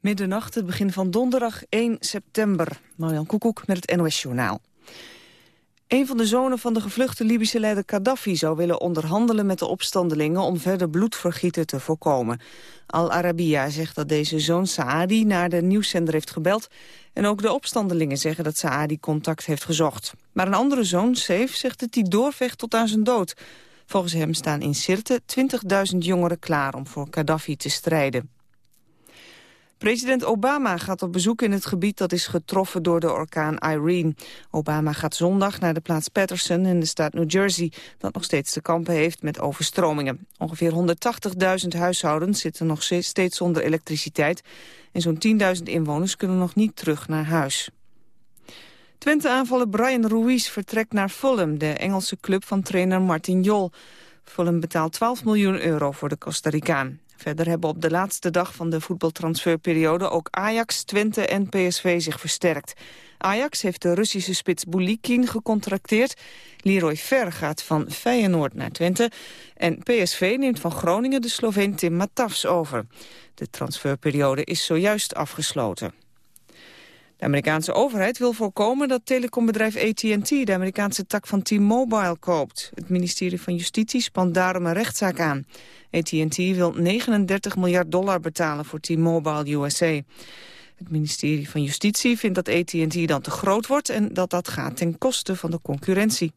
Middernacht, het begin van donderdag 1 september. Marjan Koekoek met het NOS-journaal. Een van de zonen van de gevluchte Libische leider Gaddafi zou willen onderhandelen met de opstandelingen om verder bloedvergieten te voorkomen. Al Arabiya zegt dat deze zoon Saadi naar de nieuwszender heeft gebeld en ook de opstandelingen zeggen dat Saadi contact heeft gezocht. Maar een andere zoon, Seif, zegt dat hij doorvecht tot aan zijn dood. Volgens hem staan in Sirte 20.000 jongeren klaar om voor Gaddafi te strijden. President Obama gaat op bezoek in het gebied dat is getroffen door de orkaan Irene. Obama gaat zondag naar de plaats Patterson in de staat New Jersey... dat nog steeds te kampen heeft met overstromingen. Ongeveer 180.000 huishoudens zitten nog steeds zonder elektriciteit... en zo'n 10.000 inwoners kunnen nog niet terug naar huis. Twente-aanvaller Brian Ruiz vertrekt naar Fulham... de Engelse club van trainer Martin Jol. Fulham betaalt 12 miljoen euro voor de Costa Ricaan. Verder hebben op de laatste dag van de voetbaltransferperiode ook Ajax, Twente en PSV zich versterkt. Ajax heeft de Russische spits Bulikin gecontracteerd. Leroy Fer gaat van Feyenoord naar Twente. En PSV neemt van Groningen de Sloveen Tim Matafs over. De transferperiode is zojuist afgesloten. De Amerikaanse overheid wil voorkomen dat telecombedrijf AT&T de Amerikaanse tak van T-Mobile koopt. Het ministerie van Justitie spant daarom een rechtszaak aan. AT&T wil 39 miljard dollar betalen voor T-Mobile USA. Het ministerie van Justitie vindt dat AT&T dan te groot wordt... en dat dat gaat ten koste van de concurrentie.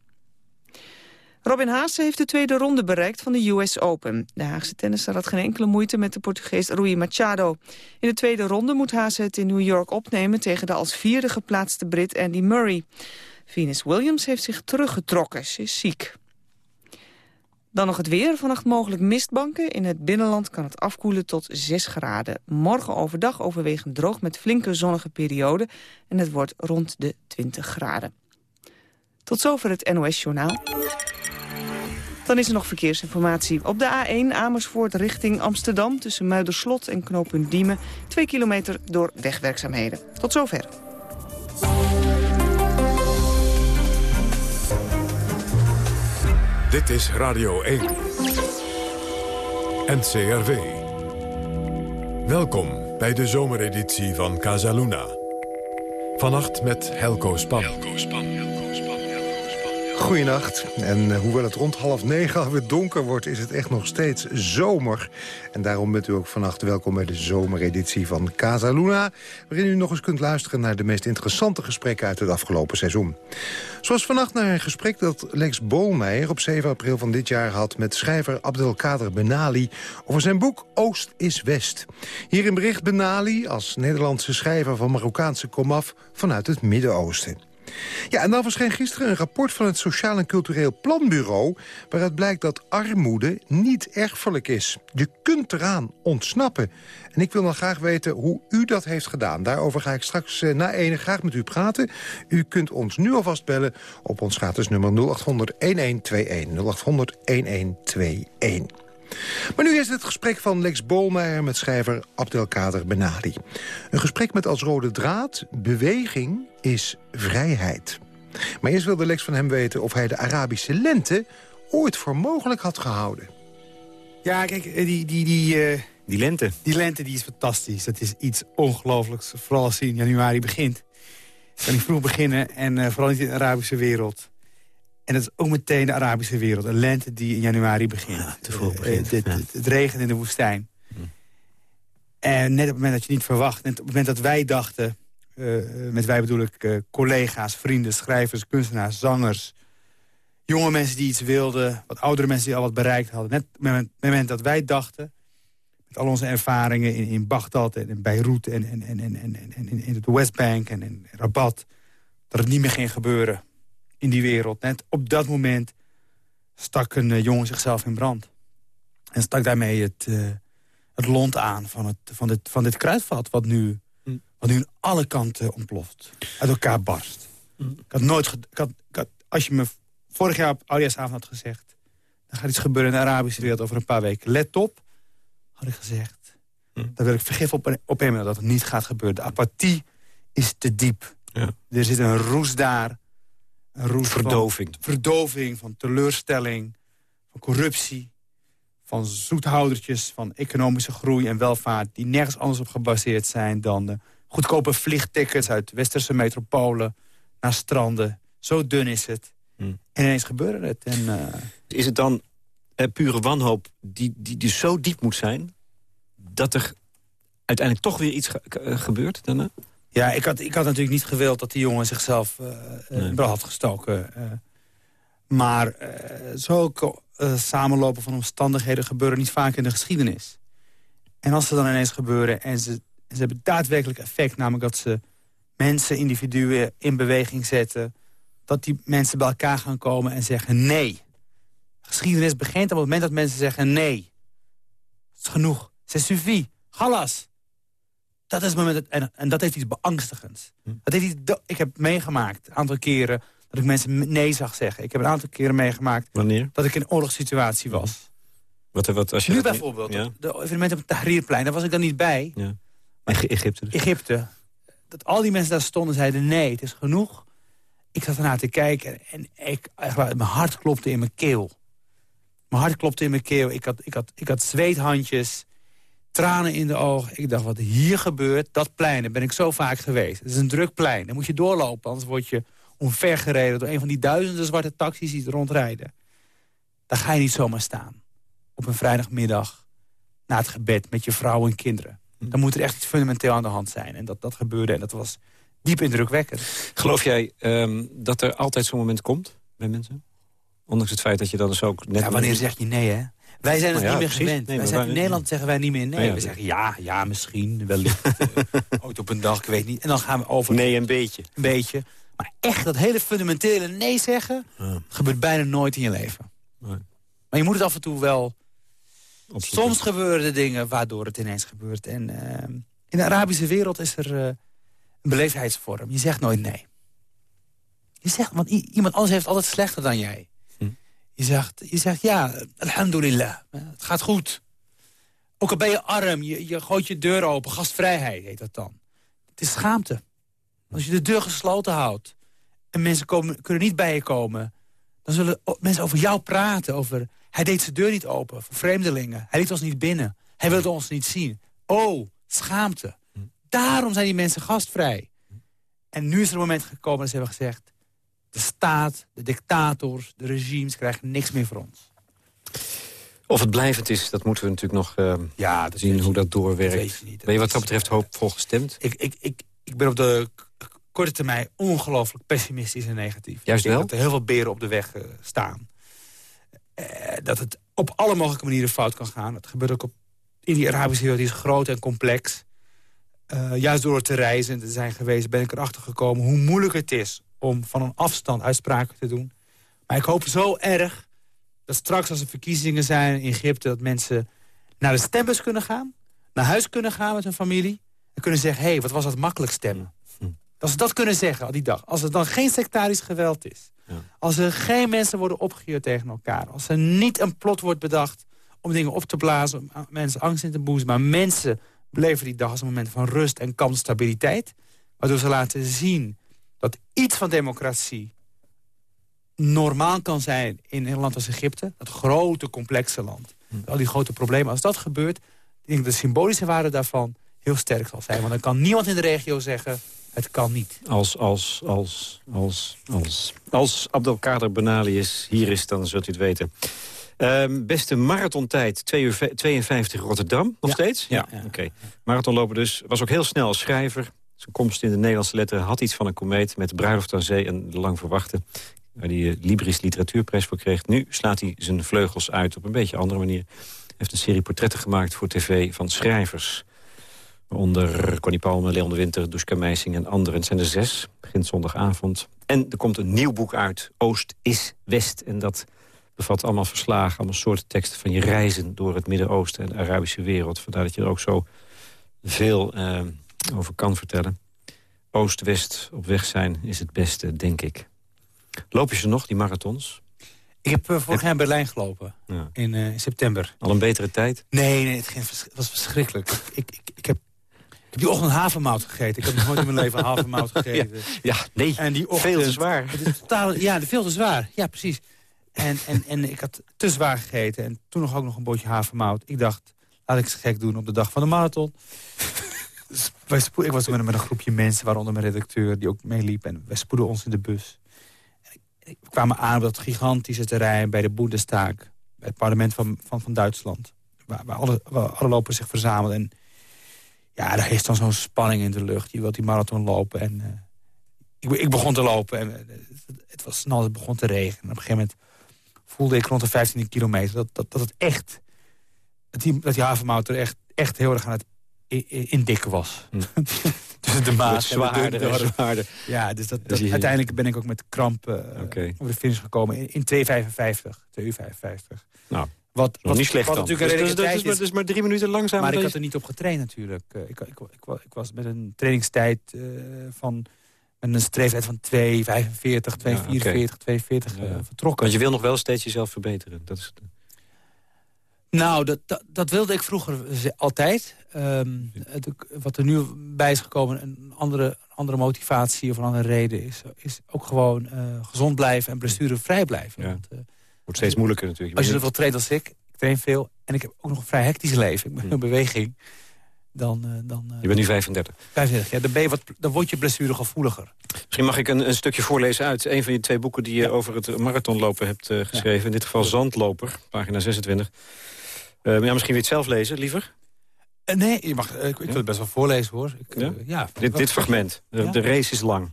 Robin Haase heeft de tweede ronde bereikt van de US Open. De Haagse tennisser had geen enkele moeite met de Portugees Rui Machado. In de tweede ronde moet Haase het in New York opnemen... tegen de als vierde geplaatste Brit Andy Murray. Venus Williams heeft zich teruggetrokken. Ze is ziek. Dan nog het weer. Vannacht mogelijk mistbanken. In het binnenland kan het afkoelen tot 6 graden. Morgen overdag overwegend droog met flinke zonnige perioden. En het wordt rond de 20 graden. Tot zover het NOS-journaal. Dan is er nog verkeersinformatie. Op de A1 Amersfoort richting Amsterdam... tussen Muiderslot en knooppunt Diemen... 2 kilometer door wegwerkzaamheden. Tot zover. Dit is Radio 1. NCRV. Welkom bij de zomereditie van Casaluna. Vannacht met Helco Span. Helco Span. Goedenacht. En eh, hoewel het rond half negen alweer donker wordt... is het echt nog steeds zomer. En daarom bent u ook vannacht welkom bij de zomereditie van Casa Luna... waarin u nog eens kunt luisteren naar de meest interessante gesprekken... uit het afgelopen seizoen. Zoals vannacht naar een gesprek dat Lex Bolmeijer op 7 april van dit jaar had... met schrijver Abdelkader Benali over zijn boek Oost is West. Hierin bericht Benali als Nederlandse schrijver van Marokkaanse komaf... vanuit het Midden-Oosten. Ja, en dan verscheen gisteren een rapport van het Sociaal en Cultureel Planbureau... waaruit blijkt dat armoede niet erfelijk is. Je kunt eraan ontsnappen. En ik wil dan graag weten hoe u dat heeft gedaan. Daarover ga ik straks eh, na ene graag met u praten. U kunt ons nu alvast bellen op ons gratis nummer 0800-1121. 0800-1121. Maar nu is het gesprek van Lex Bolmeijer met schrijver Abdelkader Benali. Een gesprek met als rode draad... beweging is vrijheid. Maar eerst wilde Lex van hem weten of hij de Arabische lente... ooit voor mogelijk had gehouden. Ja, kijk, eh, die, die, die, uh, die lente. Die lente die is fantastisch. Dat is iets ongelooflijks. Vooral als hij in januari begint. Kan hij vroeg beginnen en uh, vooral niet in de Arabische wereld. En dat is ook meteen de Arabische wereld. Een lente die in januari begint. Ja, te vroeg begint. Het, het, het, regent in de woestijn. Hm. En net op het moment dat je niet verwacht... net op het moment dat wij dachten... Uh, met wij bedoel ik uh, collega's, vrienden, schrijvers, kunstenaars, zangers... jonge mensen die iets wilden, wat oudere mensen die al wat bereikt hadden. Net op het moment dat wij dachten... met al onze ervaringen in, in Bagdad en in Beirut... en, en, en, en, en, en in het Westbank en in Rabat... dat het niet meer ging gebeuren in die wereld. Net op dat moment stak een uh, jongen zichzelf in brand. En stak daarmee het, uh, het lont aan van, het, van, dit, van dit kruidvat... wat nu, mm. wat nu aan alle kanten ontploft. Uit elkaar barst. Mm. Ik had nooit... Ik had, ik had, als je me vorig jaar op Oudjaarsavond had gezegd... er gaat iets gebeuren in de Arabische wereld over een paar weken. Let op, had ik gezegd. Mm. Dan wil ik vergif op, op hem dat het niet gaat gebeuren. De apathie is te diep. Ja. Er zit een roes daar verdoving. Van, verdoving, van teleurstelling, van corruptie, van zoethoudertjes, van economische groei en welvaart... die nergens anders op gebaseerd zijn dan de goedkope vliegtickets... uit westerse metropolen naar stranden. Zo dun is het. Hmm. En ineens gebeurde het. En, uh... Is het dan uh, pure wanhoop die, die dus zo diep moet zijn... dat er uiteindelijk toch weer iets eh, gebeurt daarna? Ja, ik had, ik had natuurlijk niet gewild dat die jongen zichzelf uh, nee. had gestoken. maar zulke samenlopen van omstandigheden gebeuren niet vaak in de geschiedenis. En als ze dan ineens gebeuren en ze, ze hebben daadwerkelijk effect... namelijk dat ze mensen, individuen in beweging zetten... dat die mensen bij elkaar gaan komen en zeggen nee. Geschiedenis begint op het moment dat mensen zeggen nee. Het is genoeg. C'est suffit. Galas. Dat is het moment, en, en dat heeft iets beangstigends. Hm. Dat heeft iets, ik heb meegemaakt, een aantal keren, dat ik mensen nee zag zeggen. Ik heb een aantal keren meegemaakt Wanneer? dat ik in een oorlogssituatie was. Hm. Wat, wat, als je nu bijvoorbeeld, de evenementen op het Tahrirplein, daar was ik dan niet bij. Ja. Egypte dus. Egypte. Dat al die mensen daar stonden zeiden nee, het is genoeg. Ik zat ernaar te kijken en ik, mijn hart klopte in mijn keel. Mijn hart klopte in mijn keel. Ik had, ik had, ik had zweethandjes tranen in de ogen. Ik dacht, wat hier gebeurt, dat plein, daar ben ik zo vaak geweest. Het is een druk plein, daar moet je doorlopen... anders word je omvergereden door een van die duizenden zwarte taxis die rondrijden. Daar ga je niet zomaar staan. Op een vrijdagmiddag, na het gebed, met je vrouw en kinderen. Hm. Dan moet er echt iets fundamenteel aan de hand zijn. En dat, dat gebeurde en dat was diep indrukwekkend. Geloof jij um, dat er altijd zo'n moment komt bij mensen? Ondanks het feit dat je dan dus ook net... Ja, wanneer zeg je nee, hè? Wij zijn het nou niet meer gewend. wij zijn, in Nederland zeggen wij niet meer nee. we zeggen ja, ja, misschien, wellicht. uh, ooit op een dag, ik weet niet. En dan gaan we over... Nee, een beetje. Een beetje. Maar echt dat hele fundamentele nee zeggen... gebeurt bijna nooit in je leven. Nee. Maar je moet het af en toe wel... Soms gebeuren er dingen waardoor het ineens gebeurt. En uh, in de Arabische wereld is er uh, een beleefdheidsvorm. Je zegt nooit nee. Je zegt, want iemand anders heeft altijd slechter dan jij. Je zegt, je zegt ja, alhamdulillah, het gaat goed. Ook al ben je arm, je, je gooit je deur open. Gastvrijheid heet dat dan. Het is schaamte. Als je de deur gesloten houdt en mensen komen, kunnen niet bij je komen... dan zullen mensen over jou praten. Over, hij deed zijn deur niet open voor vreemdelingen. Hij liet ons niet binnen. Hij wilde ons niet zien. Oh, schaamte. Daarom zijn die mensen gastvrij. En nu is er een moment gekomen dat ze hebben gezegd de staat, de dictators, de regimes krijgen niks meer voor ons. Of het blijvend is, dat moeten we natuurlijk nog uh, ja, zien hoe dat doorwerkt. Dat ben je wat dat betreft hoopvol gestemd? Ik, ik, ik, ik ben op de korte termijn ongelooflijk pessimistisch en negatief. Juist wel? dat er heel veel beren op de weg uh, staan. Uh, dat het op alle mogelijke manieren fout kan gaan. Dat gebeurt ook op, in die Arabische wereld, die is groot en complex. juist door het te reizen en te zijn geweest ben ik erachter gekomen hoe moeilijk het is om van een afstand uitspraken te doen. Maar ik hoop zo erg dat straks als er verkiezingen zijn in Egypte... dat mensen naar de stembus kunnen gaan, naar huis kunnen gaan met hun familie... en kunnen zeggen, hé, hey, wat was dat makkelijk stemmen. Hm. Dat ze dat kunnen zeggen al die dag. Als er dan geen sectarisch geweld is. Ja. Als er geen mensen worden opgehuurd tegen elkaar. Als er niet een plot wordt bedacht om dingen op te blazen... om mensen angst in te boezen. Maar mensen beleven die dag als een moment van rust en kansstabiliteit. Waardoor ze laten zien dat iets van democratie normaal kan zijn in een land als Egypte. Dat grote, complexe land. Hm. Al die grote problemen. Als dat gebeurt, denk ik de symbolische waarde daarvan heel sterk zal zijn. Want dan kan niemand in de regio zeggen, het kan niet. Als, als, als, als, als, als Abdelkader Benali is, hier is, dan zult u het weten. Uh, beste marathontijd, 2 uur 52 Rotterdam, nog steeds? Ja. ja. Oké. Okay. Marathonlopen dus. Was ook heel snel als schrijver. Zijn komst in de Nederlandse letteren had iets van een komeet... met bruiloft aan zee en de lang verwachte... waar hij uh, Libris Literatuurprijs voor kreeg. Nu slaat hij zijn vleugels uit op een beetje andere manier. Hij heeft een serie portretten gemaakt voor tv van schrijvers. Waaronder Connie Palme, Leon de Winter, Duska Meising en anderen. Het zijn er zes, begint zondagavond. En er komt een nieuw boek uit, Oost is West. En dat bevat allemaal verslagen, allemaal soorten teksten... van je reizen door het Midden-Oosten en de Arabische wereld. Vandaar dat je er ook zo veel... Uh, over kan vertellen. Oost-West op weg zijn is het beste, denk ik. Loop je ze nog, die marathons? Ik heb uh, vorig jaar in Berlijn gelopen. Ja. In uh, september. Al een betere tijd? Nee, nee het, was verschrikkelijk. ik, ik, ik, heb, ik heb die ochtend havermout gegeten. Ik heb nog nooit in mijn leven havermout gegeten. Ja, nee, en die ochtend, veel te zwaar. Het is totaal, ja, veel te zwaar. Ja, precies. En, en, en ik had te zwaar gegeten. En toen nog ook nog een bootje havermout. Ik dacht, laat ik ze gek doen op de dag van de marathon. Wij ik was met, met een groepje mensen, waaronder mijn redacteur... die ook meeliep. En wij spoeden ons in de bus. We kwamen aan op dat gigantische terrein bij de Bundestag. Bij het parlement van, van, van Duitsland. Waar, waar, alle, waar alle lopers zich verzamelden. En ja, daar is dan zo'n spanning in de lucht. Je wilt die marathon lopen. En uh, ik, ik, begon te lopen. En uh, het was snel, het begon te regenen. En op een gegeven moment voelde ik rond de 15 kilometer... dat, dat, dat het echt... dat die, dat die er echt, echt heel erg aan het indikken was. Hm. De maat en de Ja, dus dat, uiteindelijk ben ik ook met kramp uh, okay. over de finish gekomen. In, in 2,55. 2,55. Nou, wat, wat niet slecht wat natuurlijk dus, dus, dus, is, dus, maar drie minuten langzaam. Maar ik had er niet op getraind natuurlijk. Uh, ik, ik, ik, ik, was met een trainingstijd uh, van... met een streeftijd van 2,45, 2,44, ja, okay. 2,40 uh, vertrokken. Want je wil nog wel steeds jezelf verbeteren. Dat is nou, dat, dat, dat, wilde ik vroeger altijd. Um, het, wat er nu bij is gekomen, een andere, andere motivatie of een andere reden... is, is ook gewoon uh, gezond blijven en blessurevrij blijven. Ja. Want, uh, Wordt steeds moeilijker natuurlijk. Als je zoveel traint als ik, ik train veel... en ik heb ook nog een vrij hectisch leven, ik ben in beweging... Dan, uh, dan, je bent nu 35. 35, ja. Dan, ben je wat, dan word je blessuregevoeliger. Misschien mag ik een, een, stukje voorlezen uit een van je twee boeken... die je over het marathonlopen hebt geschreven. In dit geval Zandloper, pagina 26. Uh, ja, misschien wil je het zelf lezen, liever? Uh, nee, je mag, uh, ik, wil het best wel voorlezen, hoor. Ik, ja? ja dit, dit fragment. De, de, race is lang.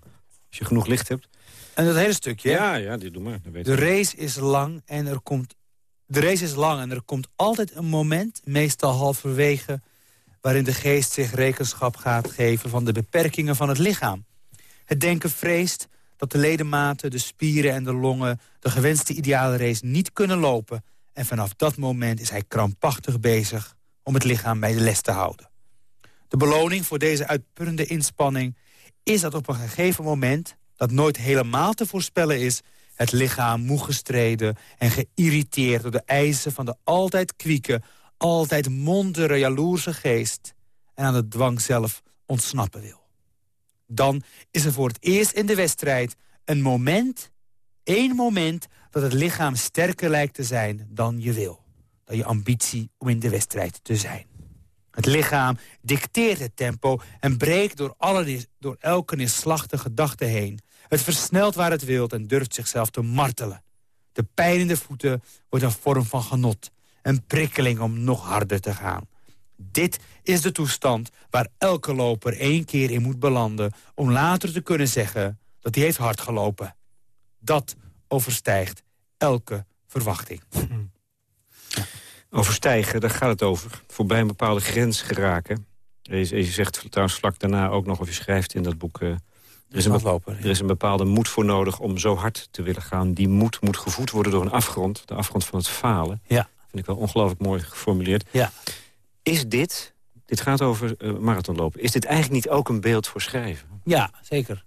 Als je genoeg licht hebt. En dat hele stukje, Ja, ja, dit doe maar. de race is lang en er komt... De race is lang en er komt altijd een moment, meestal halverwege... waarin de geest zich rekenschap gaat geven van de beperkingen van het lichaam. Het denken vreest dat de ledematen, de spieren en de longen... de gewenste ideale race niet kunnen lopen en vanaf dat moment is hij krampachtig bezig om het lichaam bij de les te houden. De beloning voor deze uitputtende inspanning is dat op een gegeven moment... dat nooit helemaal te voorspellen is... het lichaam moe gestreden en geïrriteerd door de eisen van de altijd kwieke... altijd mondere, jaloerse geest... en aan de dwang zelf ontsnappen wil. Dan is er voor het eerst in de wedstrijd een moment, één moment dat het lichaam sterker lijkt te zijn dan je wil. Dan je ambitie om in de wedstrijd te zijn. Het lichaam dicteert het tempo en breekt door, alle, door elke neerslachtige gedachte heen. Het versnelt waar het wilt en durft zichzelf te martelen. De pijn in de voeten wordt een vorm van genot. Een prikkeling om nog harder te gaan. Dit is de toestand waar elke loper één keer in moet belanden... om later te kunnen zeggen dat hij heeft hard gelopen. Dat overstijgt elke verwachting. Overstijgen, daar gaat het over. Voorbij een bepaalde grens geraken. Je, je zegt trouwens vlak daarna ook nog, of je schrijft in dat boek... Uh, er, is een er is een bepaalde moed voor nodig om zo hard te willen gaan. Die moed moet gevoed worden door een afgrond. De afgrond van het falen. Ja. Vind ik wel ongelooflijk mooi geformuleerd. Ja. Is dit, dit gaat over uh, marathonlopen... is dit eigenlijk niet ook een beeld voor schrijven? Ja, zeker.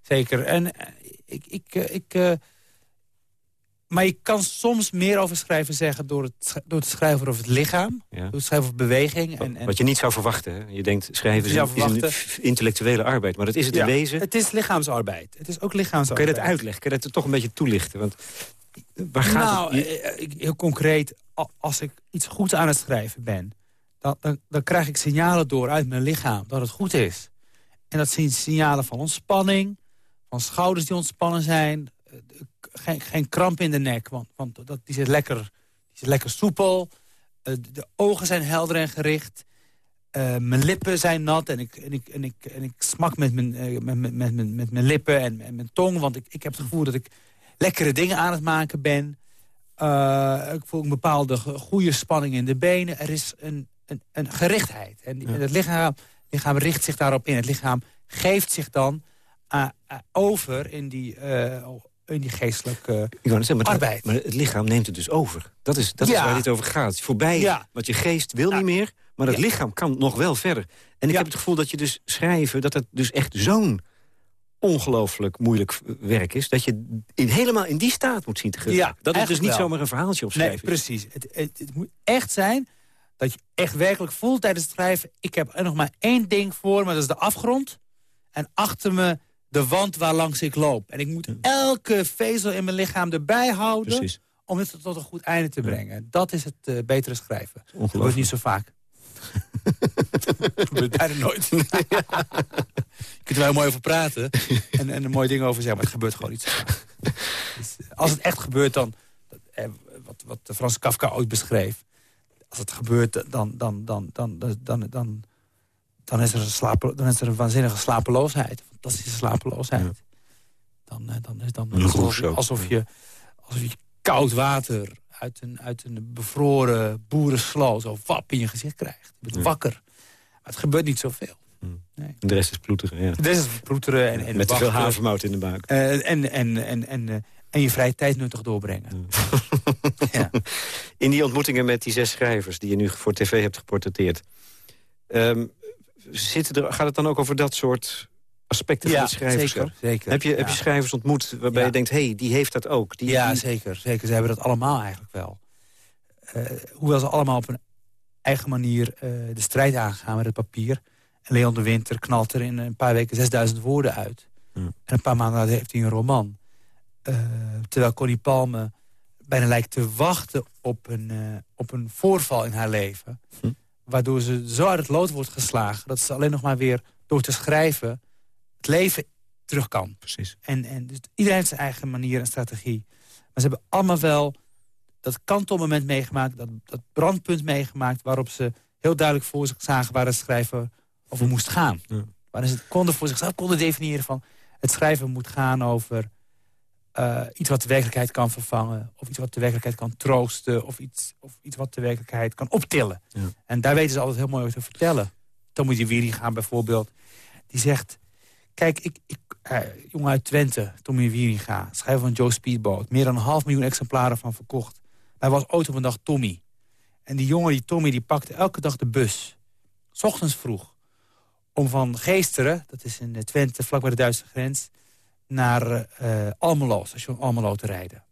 Zeker. En uh, ik... ik, ik maar je kan soms meer over schrijven zeggen door het, door het schrijven over het lichaam. Door het schrijven over beweging. En, en... Wat je niet zou verwachten. Hè? Je denkt, schrijven is, een intellectuele arbeid. Maar dat is het ja, in wezen. Het is lichaamsarbeid. Het is ook lichaamsarbeid. Kun je dat uitleggen? Kun je dat toch een beetje toelichten? Want waar gaat nou, het? Eh, eh, heel concreet. Als ik iets goed aan het schrijven ben... Dan, dan, dan krijg ik signalen door uit mijn lichaam dat het goed is. En dat zijn signalen van ontspanning. Van schouders die ontspannen zijn geen, geen kramp in de nek, want, want dat, die, zit lekker, die zit lekker soepel. Uh, de ogen zijn helder en gericht. Uh, mijn lippen zijn nat en ik, en ik, en ik, en ik smak met mijn, uh, met, met, met, met, mijn lippen en, en mijn tong. Want ik, ik heb het gevoel dat ik lekkere dingen aan het maken ben. ik voel een bepaalde goede spanning in de benen. Er is een, een, een gerichtheid. En, en het lichaam, lichaam richt zich daarop in. Het lichaam geeft zich dan over in die, in die geestelijke Ik zeggen, maar arbeid. maar het lichaam neemt het dus over. Dat is, dat is waar dit over gaat. Voorbij, ja. want je geest wil niet meer, maar het lichaam kan nog wel verder. En ik heb het gevoel dat je dus schrijven, dat het dus echt zo'n ongelooflijk moeilijk werk is... dat je in, helemaal in die staat moet zien te geraken. dat het dus niet zomaar een verhaaltje opschrijven Nee, precies. Het, het, het, moet echt zijn dat je echt werkelijk voelt tijdens het schrijven... ik heb er nog maar één ding voor, maar dat is de afgrond. En achter me de wand waar langs ik loop. En ik moet elke vezel in mijn lichaam erbij houden... om het tot een goed einde te brengen. Dat is het uh, betere schrijven. Dat wordt niet zo vaak. dat gebeurt bijna nooit. Je kunt er wel mooi over praten en, en er mooie dingen over zeggen, maar het gebeurt gewoon niet. Dus, eh, als het echt gebeurt, dan... Eh, wat, wat Frans Kafka ooit beschreef. Als het gebeurt, dan, dan, dan, dan, dan, dan, dan, is, er een slapen, dan is er een waanzinnige slapeloosheid. Fantastische slapeloosheid. Dan, dan, dan, dan, alsof, alsof, je, alsof je koud water uit een, uit een bevroren boerensloot zo wap in je gezicht krijgt. Je bent wakker. Maar het gebeurt niet zoveel. Nee. De rest is ploeteren, ja. De rest is ploeteren. En, en Met te veel havermout in de buik. Uh, en, en, en, en, uh, en je vrije tijd nuttig doorbrengen. ja. In die ontmoetingen met die zes schrijvers... die je nu voor tv hebt geportretteerd... Um, zitten er, gaat het dan ook over dat soort aspecten van de schrijvers? Zeker, zeker. Heb je, heb je schrijvers ontmoet waarbij je denkt... hé, hey, die heeft dat ook? Die, ja, die... zeker, zeker. Ze hebben dat allemaal eigenlijk wel. Uh, hoewel ze allemaal op een eigen manier de strijd aangaan met het papier... Leon de Winter knalt er in een paar weken 6000 woorden uit. En een paar maanden later heeft hij een roman. Uh, terwijl Connie Palme bijna lijkt te wachten op een, uh, op een voorval in haar leven. Hm. Waardoor ze zo uit het lood wordt geslagen... dat ze alleen nog maar weer door te schrijven het leven terug kan. Precies. En, en dus iedereen heeft zijn eigen manier en strategie. Maar ze hebben allemaal wel dat kantelmoment meegemaakt... dat, dat brandpunt meegemaakt... waarop ze heel duidelijk voor zich zagen waar het schrijven over moest gaan. Ja. Waarin ze het konden voor zichzelf konden definiëren van... het schrijven moet gaan over uh, iets wat de werkelijkheid kan vervangen... of iets wat de werkelijkheid kan troosten... of iets, of iets wat de werkelijkheid kan optillen. Ja. En daar weten ze altijd heel mooi over te vertellen. Tommy de Wiri gaan bijvoorbeeld. Die zegt... Kijk, ik, ik uh, jongen uit Twente, Tommy Wieringa, schrijver van Joe Speedboat. Meer dan een half miljoen exemplaren van verkocht. Hij was ooit op een dag Tommy. En die jongen, die Tommy, die pakte elke dag de bus. S ochtends vroeg om van Geesteren, dat is in Twente, vlak bij de Duitse grens... naar uh, Almelo, station Almelo te rijden.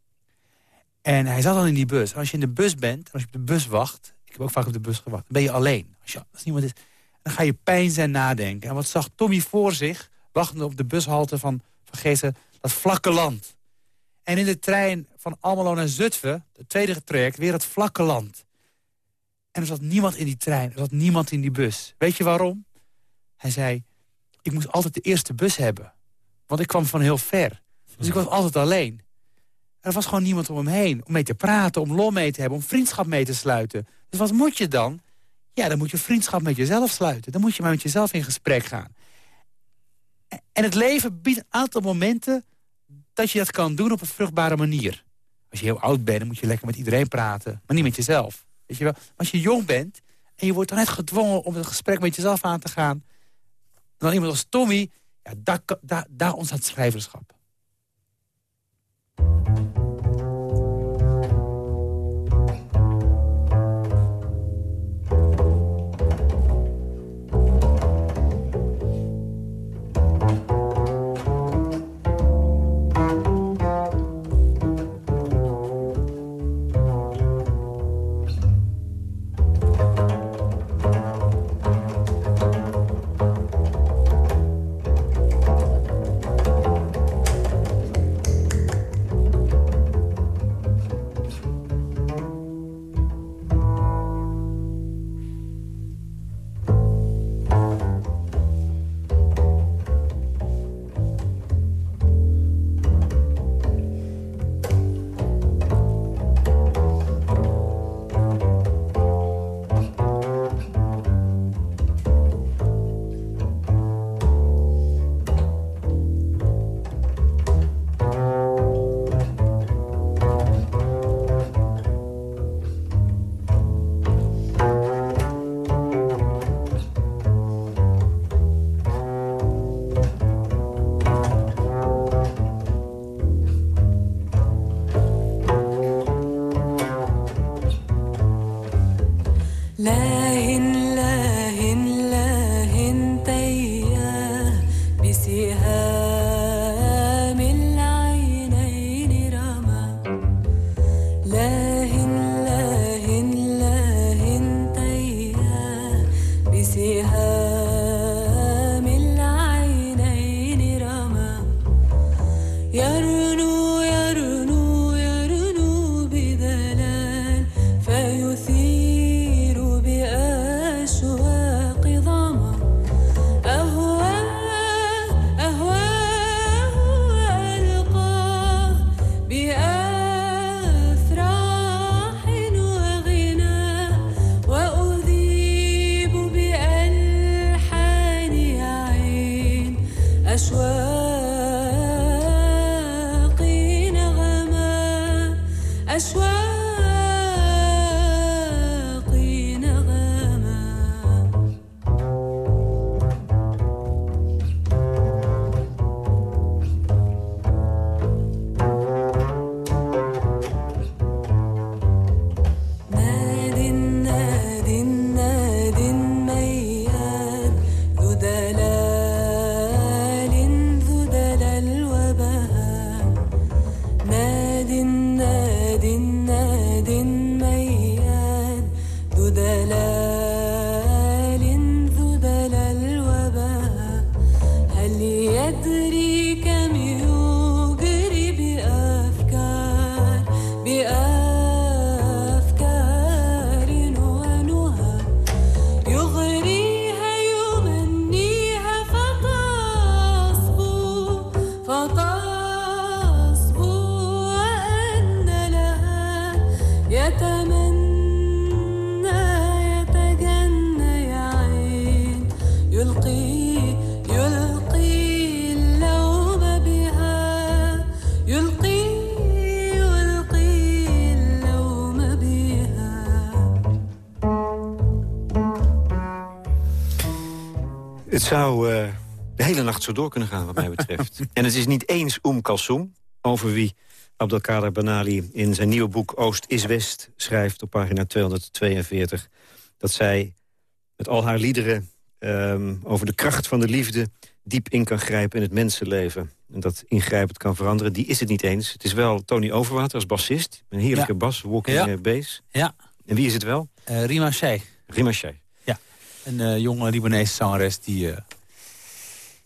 En hij zat dan in die bus. En als je in de bus bent, als je op de bus wacht... ik heb ook vaak op de bus gewacht, dan ben je alleen. Als, je, als niemand is, dan ga je pijn zijn nadenken. En wat zag Tommy voor zich, wachtende op de bushalte van, van Geesteren... dat vlakke land. En in de trein van Almelo naar Zutphen, het tweede traject, weer het vlakke land. En er zat niemand in die trein, er zat niemand in die bus. Weet je waarom? Hij zei, ik moest altijd de eerste bus hebben. Want ik kwam van heel ver. Dus ik was altijd alleen. Er was gewoon niemand om hem heen. Om mee te praten, om lol mee te hebben, om vriendschap mee te sluiten. Dus wat moet je dan? Ja, dan moet je vriendschap met jezelf sluiten. Dan moet je maar met jezelf in gesprek gaan. En het leven biedt een aantal momenten... dat je dat kan doen op een vruchtbare manier. Als je heel oud bent, dan moet je lekker met iedereen praten. Maar niet met jezelf. Weet je wel? als je jong bent en je wordt dan net gedwongen... om het gesprek met jezelf aan te gaan dan iemand als Tommy, ja, daar ontstaat schrijverschap. Zou uh, de hele nacht zo door kunnen gaan, wat mij betreft. en het is niet eens Oem Kalsoum, over wie Abdelkader Banali... in zijn nieuwe boek Oost is West schrijft op pagina 242... dat zij met al haar liederen um, over de kracht van de liefde... diep in kan grijpen in het mensenleven. En dat ingrijpend kan veranderen. Die is het niet eens. Het is wel Tony Overwater als bassist. Een heerlijke bas, walking ja. bass. Ja. En wie is het wel? Uh, Rima Shea. Rima Shea. Een uh, jonge Libanese zangeres die, uh,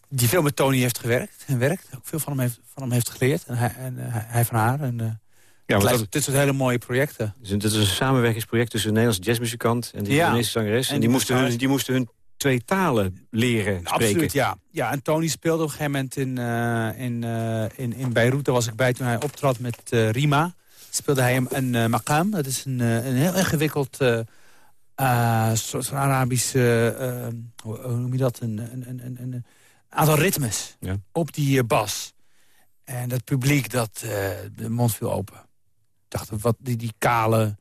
die veel met Tony heeft gewerkt. En werkt. Ook veel van hem heeft, van hem heeft geleerd. En hij, en, hij van haar. En, ja, maar dat, dit soort hele mooie projecten. Dus het is een samenwerkingsproject tussen een Nederlandse jazzmuzikant en die ja. Libanese zangeres. En, en die, die, moesten hun, die moesten hun twee talen leren spreken. Absoluut, ja. ja. En Tony speelde op een gegeven moment in, uh, in, uh, in, in Beirut. Daar was ik bij toen hij optrad met uh, Rima. Speelde hij een, een maqam. Dat is een, een heel ingewikkeld soort van Arabisch... hoe, noem je dat? Een, een, een, een aantal ritmes ja. op die bas. En dat publiek, dat de mond viel open. Ik dacht, wat die, die kale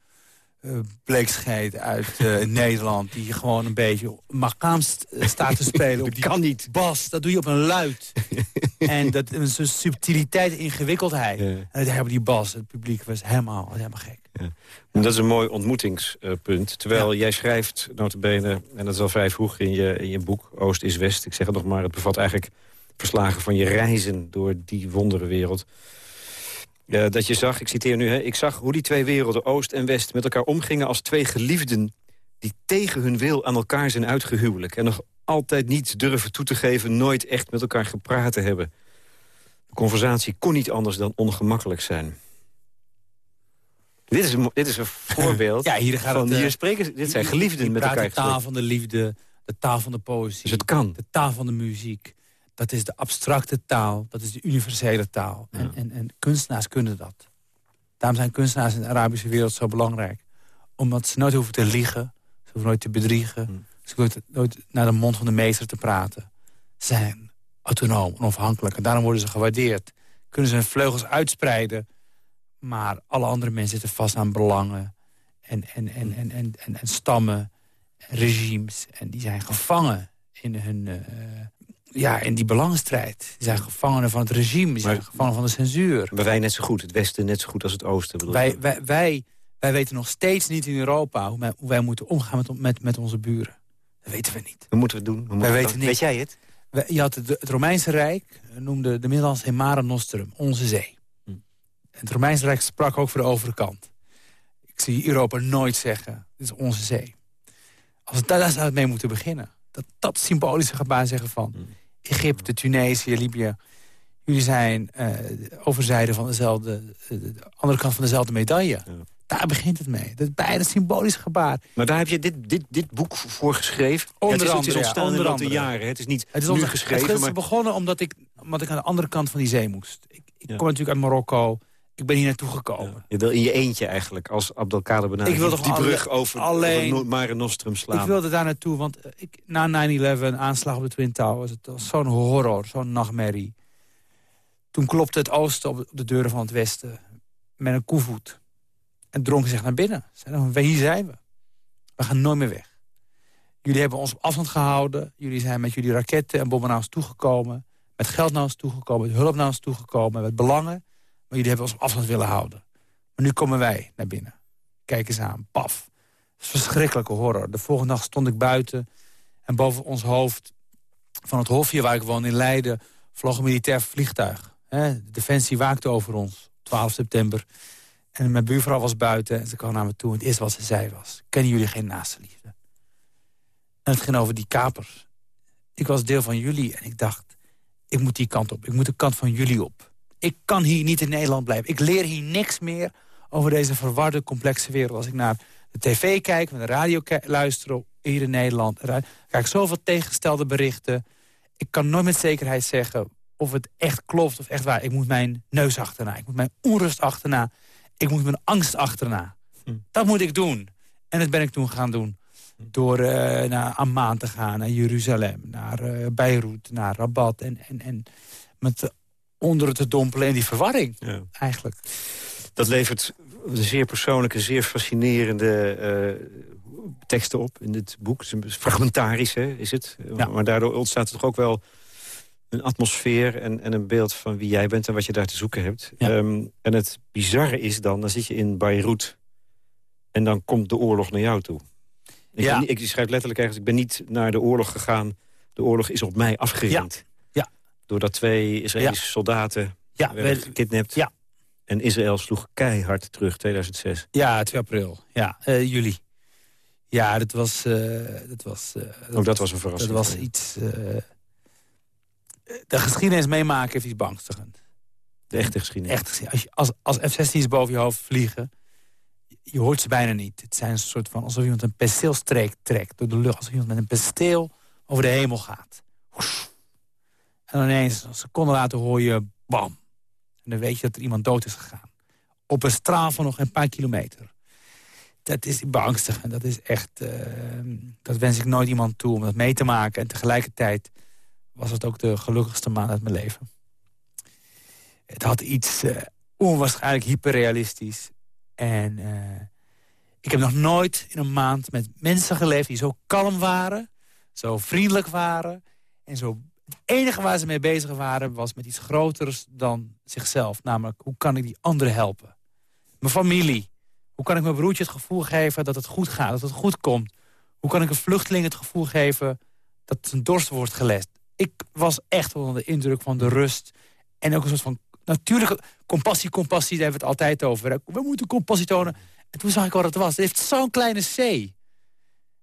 uh, bleekscheid uit uh, Nederland... die gewoon een beetje makaam staat te spelen. op die kan niet. Bas, dat doe je op een luid. en dat een soort subtiliteit, ingewikkeldheid. En dat hebben die bas, het publiek was helemaal, helemaal gek. Ja. En dat is een mooi ontmoetingspunt. Terwijl jij schrijft, notabene, en dat is al vrij vroeg in je, in je boek... Oost is West, ik zeg het nog maar, het bevat eigenlijk verslagen van je reizen door die wonderenwereld... Uh, dat je zag, ik citeer nu, hè, ik zag hoe die twee werelden, Oost en West... met elkaar omgingen als twee geliefden die tegen hun wil aan elkaar zijn uitgehuwelijk... en nog altijd niet durven toe te geven, nooit echt met elkaar gepraat te hebben. De conversatie kon niet anders dan ongemakkelijk zijn. Dit is een, dit is een voorbeeld ja, hier gaat van, het, hier eh, spreken, dit zijn geliefden met elkaar de taal van de liefde, de taal van de poëzie. Dus het kan. De taal van de muziek. Dat is de abstracte taal, dat is de universele taal. En, en, en, kunstenaars kunnen dat. Daarom zijn kunstenaars in de Arabische wereld zo belangrijk. Omdat ze nooit hoeven te liegen, ze hoeven nooit te bedriegen... Hmm. ze hoeven nooit naar de mond van de meester te praten. Ze zijn autonoom, onafhankelijk en daarom worden ze gewaardeerd. Kunnen ze hun vleugels uitspreiden... maar alle andere mensen zitten vast aan belangen... en, en, en, en, en, en, stammen, regimes. En die zijn gevangen in hun... Uh, ja, in die belangenstrijd. Ze zijn gevangenen van het regime, ze zijn gevangenen van de censuur. Maar wij net zo goed, het Westen net zo goed als het Oosten. Wij, wij, wij, wij weten nog steeds niet in Europa hoe wij, hoe wij moeten omgaan met, met, met onze buren. Dat weten we niet. Hoe moeten we het doen? Wij weten niet. Weet jij het? Je had het, het Romeinse Rijk, noemde de Middellandse Mare Nostrum, onze zee. Het Romeinse Rijk sprak ook voor de overkant. Ik zie Europa nooit zeggen, dit is onze zee. Als we daar zou het mee moeten beginnen. Dat dat symbolische gebaar zeggen van... Hm. Egypte, Tunesië, Libië. Jullie zijn uh, overzijde van dezelfde, uh, de andere kant van dezelfde medaille. Daar begint het mee. Dat is bijna een symbolisch gebaar. Maar daar heb je dit, dit, dit boek voor geschreven? Onder het is, het is ontstaan ja, in de jaren. Het is niet het is nu geschreven. Het is maar... begonnen omdat ik, omdat ik aan de andere kant van die zee moest. Ik, ik kom natuurlijk uit Marokko. Ik ben hier naartoe gekomen. Je wil in je eentje eigenlijk, als Abdelkader Benali... Ik wil toch die brug over, alleen, over Mare Nostrum slaan. Ik wilde daar naartoe, want eh, ik, na 9-11, aanslag op de Twin Towers... het was zo'n horror, zo'n nachtmerrie. Toen klopte het oosten op de deuren van het westen... met een koevoet. En dronken zich naar binnen. Zeiden, hier zijn we. We gaan nooit meer weg. Jullie hebben ons op afstand gehouden. Jullie zijn met jullie raketten en bommen naar ons toegekomen. Met geld naar ons toegekomen, met hulp naar ons toegekomen, met belangen. Maar jullie hebben ons afstand willen houden. Maar nu komen wij naar binnen. Kijk eens aan, paf. Het is verschrikkelijke horror. De volgende dag stond ik buiten. En boven ons hoofd van het hofje waar ik woon in Leiden... vloog een militair vliegtuig. De Defensie waakte over ons, 12 september. En mijn buurvrouw was buiten en ze kwam naar me toe. En het eerste wat ze zei was... kennen jullie geen naaste liefde? En het ging over die kapers. Ik was deel van jullie en ik dacht... ik moet die kant op, ik moet de kant van jullie op ik kan hier niet in Nederland blijven. Ik leer hier niks meer over deze verwarde, complexe wereld. Als ik naar de tv kijk, naar de radio luister hier in Nederland... krijg ik zoveel tegengestelde berichten. Ik kan nooit met zekerheid zeggen of het echt klopt of echt waar. Ik moet mijn neus achterna, ik moet mijn onrust achterna... ik moet mijn angst achterna. Hm. Dat moet ik doen. En dat ben ik toen gaan doen. Door uh, naar Amman te gaan, naar Jeruzalem, naar uh, Beirut, naar Rabat. En, en, en met onder te dompelen in die verwarring, ja. eigenlijk. Dat levert zeer persoonlijke, zeer fascinerende uh, teksten op in dit boek. Het is fragmentarisch, hè, is het. Ja. Maar daardoor ontstaat er toch ook wel een atmosfeer en, en een beeld van wie jij bent... en wat je daar te zoeken hebt. Ja. Ehm, en het bizarre is dan, dan zit je in Beirut... en dan komt de oorlog naar jou toe. Ik, Ja. ben ik schrijf letterlijk ergens, ik ben niet naar de oorlog gegaan. De oorlog is op mij afgerend. Doordat twee Israëlische soldaten Ja, werden we- gekidnapt. Ja. En Israël sloeg keihard terug, 2006. ja 2 april. Ja, eh, juli. Ja, dat was... eh, dat was eh, Ook dat was een verrassing. Dat was iets... de geschiedenis meemaken heeft iets beangstigend. De echte geschiedenis. Als, je, als, als F-16's boven je hoofd vliegen... je hoort ze bijna niet. Het zijn een soort van alsof iemand een penseelstreek trekt door de lucht. Alsof iemand met een penseel over de hemel gaat. En ineens, een seconde later hoor je bam. En dan weet je dat er iemand dood is gegaan. Op een straal van nog een paar kilometer. Dat is beangstigend. Dat is echt... eh, dat wens ik nooit iemand toe om dat mee te maken. En tegelijkertijd was het ook de gelukkigste maand uit mijn leven. Het had iets eh, onwaarschijnlijk hyperrealistisch. En eh, ik heb nog nooit in een maand met mensen geleefd... die zo kalm waren, zo vriendelijk waren... en zo het enige waar ze mee bezig waren... was met iets groters dan zichzelf. Namelijk, hoe kan ik die anderen helpen? Mijn familie. Hoe kan ik mijn broertje het gevoel geven dat het goed gaat, dat het goed komt? Hoe kan ik een vluchteling het gevoel geven dat zijn dorst wordt gelest? Ik was echt onder de indruk van de rust. En ook een soort van natuurlijke compassie, compassie, daar hebben we het altijd over. We moeten compassie tonen. En toen zag ik wat het was. Het heeft zo'n kleine C.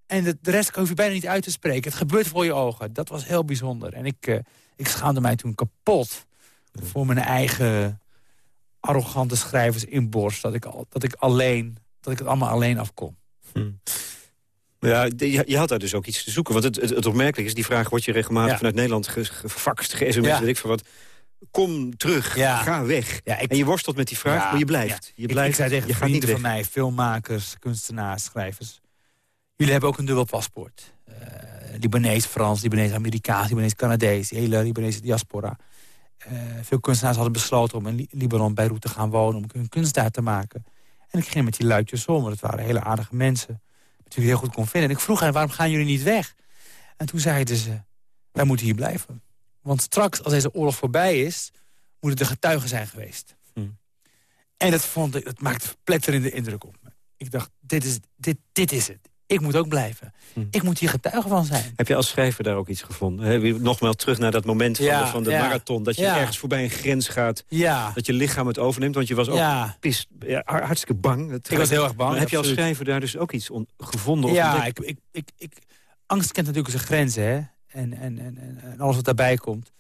En de, de rest hoef je bijna niet uit te spreken. Het gebeurt voor je ogen. Dat was heel bijzonder. En ik, eh, ik schaamde mij toen kapot voor mijn eigen arrogante schrijvers inborst. Dat ik, al, dat ik alleen, dat ik het allemaal alleen afkom. Ja, de- je, je had daar dus ook iets te zoeken. Want het, het, het opmerkelijk is, die vraag wordt je regelmatig Ja. vanuit Nederland ge- gefaxt, Ja. weet ik veel wat. Kom terug, Ja. ga weg. Ja, ik- en je worstelt met die vraag, Ja, maar je blijft. ja. Je Ik- blijft, ik, zei tegen je vrienden van mij, filmmakers, kunstenaars, schrijvers... jullie hebben ook een dubbel paspoort. Eh Libanees, Frans, Libanees, Amerikaans, Libanees, Canadees... de hele Libanese diaspora. Eh, veel kunstenaars hadden besloten om in Li- Libanon, Beirut te gaan wonen... om hun kunst daar te maken. En ik ging met die luidjes om, want het waren hele aardige mensen... met wie ik heel goed kon vinden. En ik vroeg hen, waarom gaan jullie niet weg? En toen zeiden ze, wij moeten hier blijven. Want straks, als deze oorlog voorbij is... moeten er getuigen zijn geweest. En dat, vond ik, dat maakte verpletterende indruk op me. Ik dacht, dit is, dit, dit is het. Ik moet ook blijven. Hm. Ik moet hier getuige van zijn. Heb je als schrijver daar ook iets gevonden? Nogmaals terug naar dat moment van Ja, de, van de ja. marathon. Dat je Ja. ergens voorbij een grens gaat. Dat je lichaam het overneemt. Want je was ook hartstikke bang. Het- ik was heel erg bang. Maar heb je als schrijver daar dus ook iets on- gevonden? Of Ja, ik, ik, ik, ik, angst kent natuurlijk zijn grenzen, hè. En, en, en, en, alles wat daarbij komt.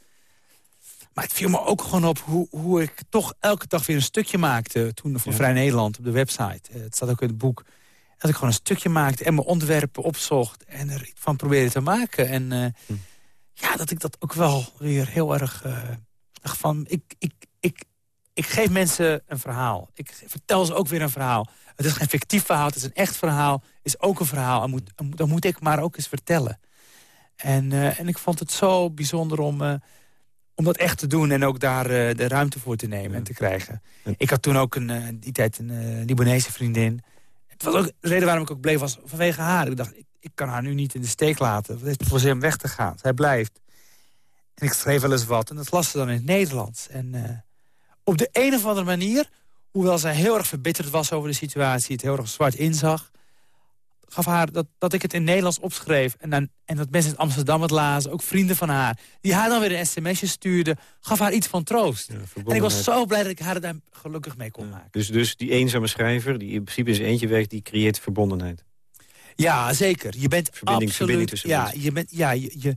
Maar het viel me ook gewoon op hoe, hoe ik toch elke dag weer een stukje maakte... toen voor. Vrij Nederland op de website. Eh, Het staat ook in het boek. Dat ik gewoon een stukje maakte en mijn onderwerpen opzocht... en er iets van probeerde te maken. En eh, Hm. ja, dat ik dat ook wel weer heel erg... eh, dacht van, ik, ik, ik, ik geef mensen een verhaal. Ik vertel ze ook weer een verhaal. Het is geen fictief verhaal, het is een echt verhaal. is ook een verhaal. En moet, en moet- dan moet ik maar ook eens vertellen. En, eh, en ik vond het zo bijzonder om, om dat echt te doen... en ook daar de ruimte voor te nemen en te krijgen. En- Ik had toen ook een, die tijd een Libanese vriendin. Het was ook de reden waarom ik ook bleef was vanwege haar. Ik dacht, ik, kan haar nu niet in de steek laten. Het is voor ze om weg te gaan. Zij blijft. En ik schreef wel eens wat. En dat las ze dan in het Nederlands. En eh, op de een of andere manier... hoewel zij heel erg verbitterd was over de situatie... het heel erg zwart inzag... gaf haar dat, dat ik het in Nederlands opschreef... En, dan, en dat mensen in Amsterdam het lazen, ook vrienden van haar... die haar dan weer een sms'je stuurden... gaf haar iets van troost. Ja, en ik was zo blij dat ik haar daar gelukkig mee kon maken. Dus, dus die eenzame schrijver, die in principe in zijn eentje werkt... die creëert verbondenheid. Ja, zeker. Je bent Verbinding- absoluut... verbinding tussen ja, mensen. je, bent, ja je, je,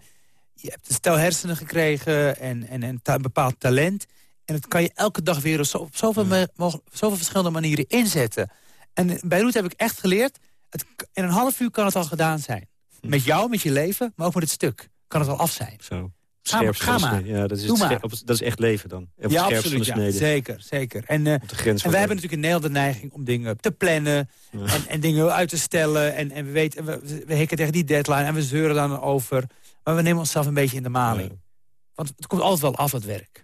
je hebt een stel hersenen gekregen en, en, en ta- een bepaald talent. En dat kan je elke dag weer op, zo, op zoveel, zoveel verschillende manieren inzetten. En in Beirut heb ik echt geleerd... Het, in een half uur kan het al gedaan zijn. Hm. Met jou, met je leven, maar ook met het stuk. Kan het al af zijn. Zo. Ga maar, ga. Ja, dat is, Doe maar. op dat is echt leven dan. Op ja, absoluut. Ja, zeker, zeker. En, eh, wij de- hebben natuurlijk in Nederland de neiging om dingen te plannen... Ja. En, en dingen uit te stellen. En, en we, weten, we, we hikken tegen die deadline en we zeuren dan over. Maar we nemen onszelf een beetje in de maling. Want het komt altijd wel af, het werk.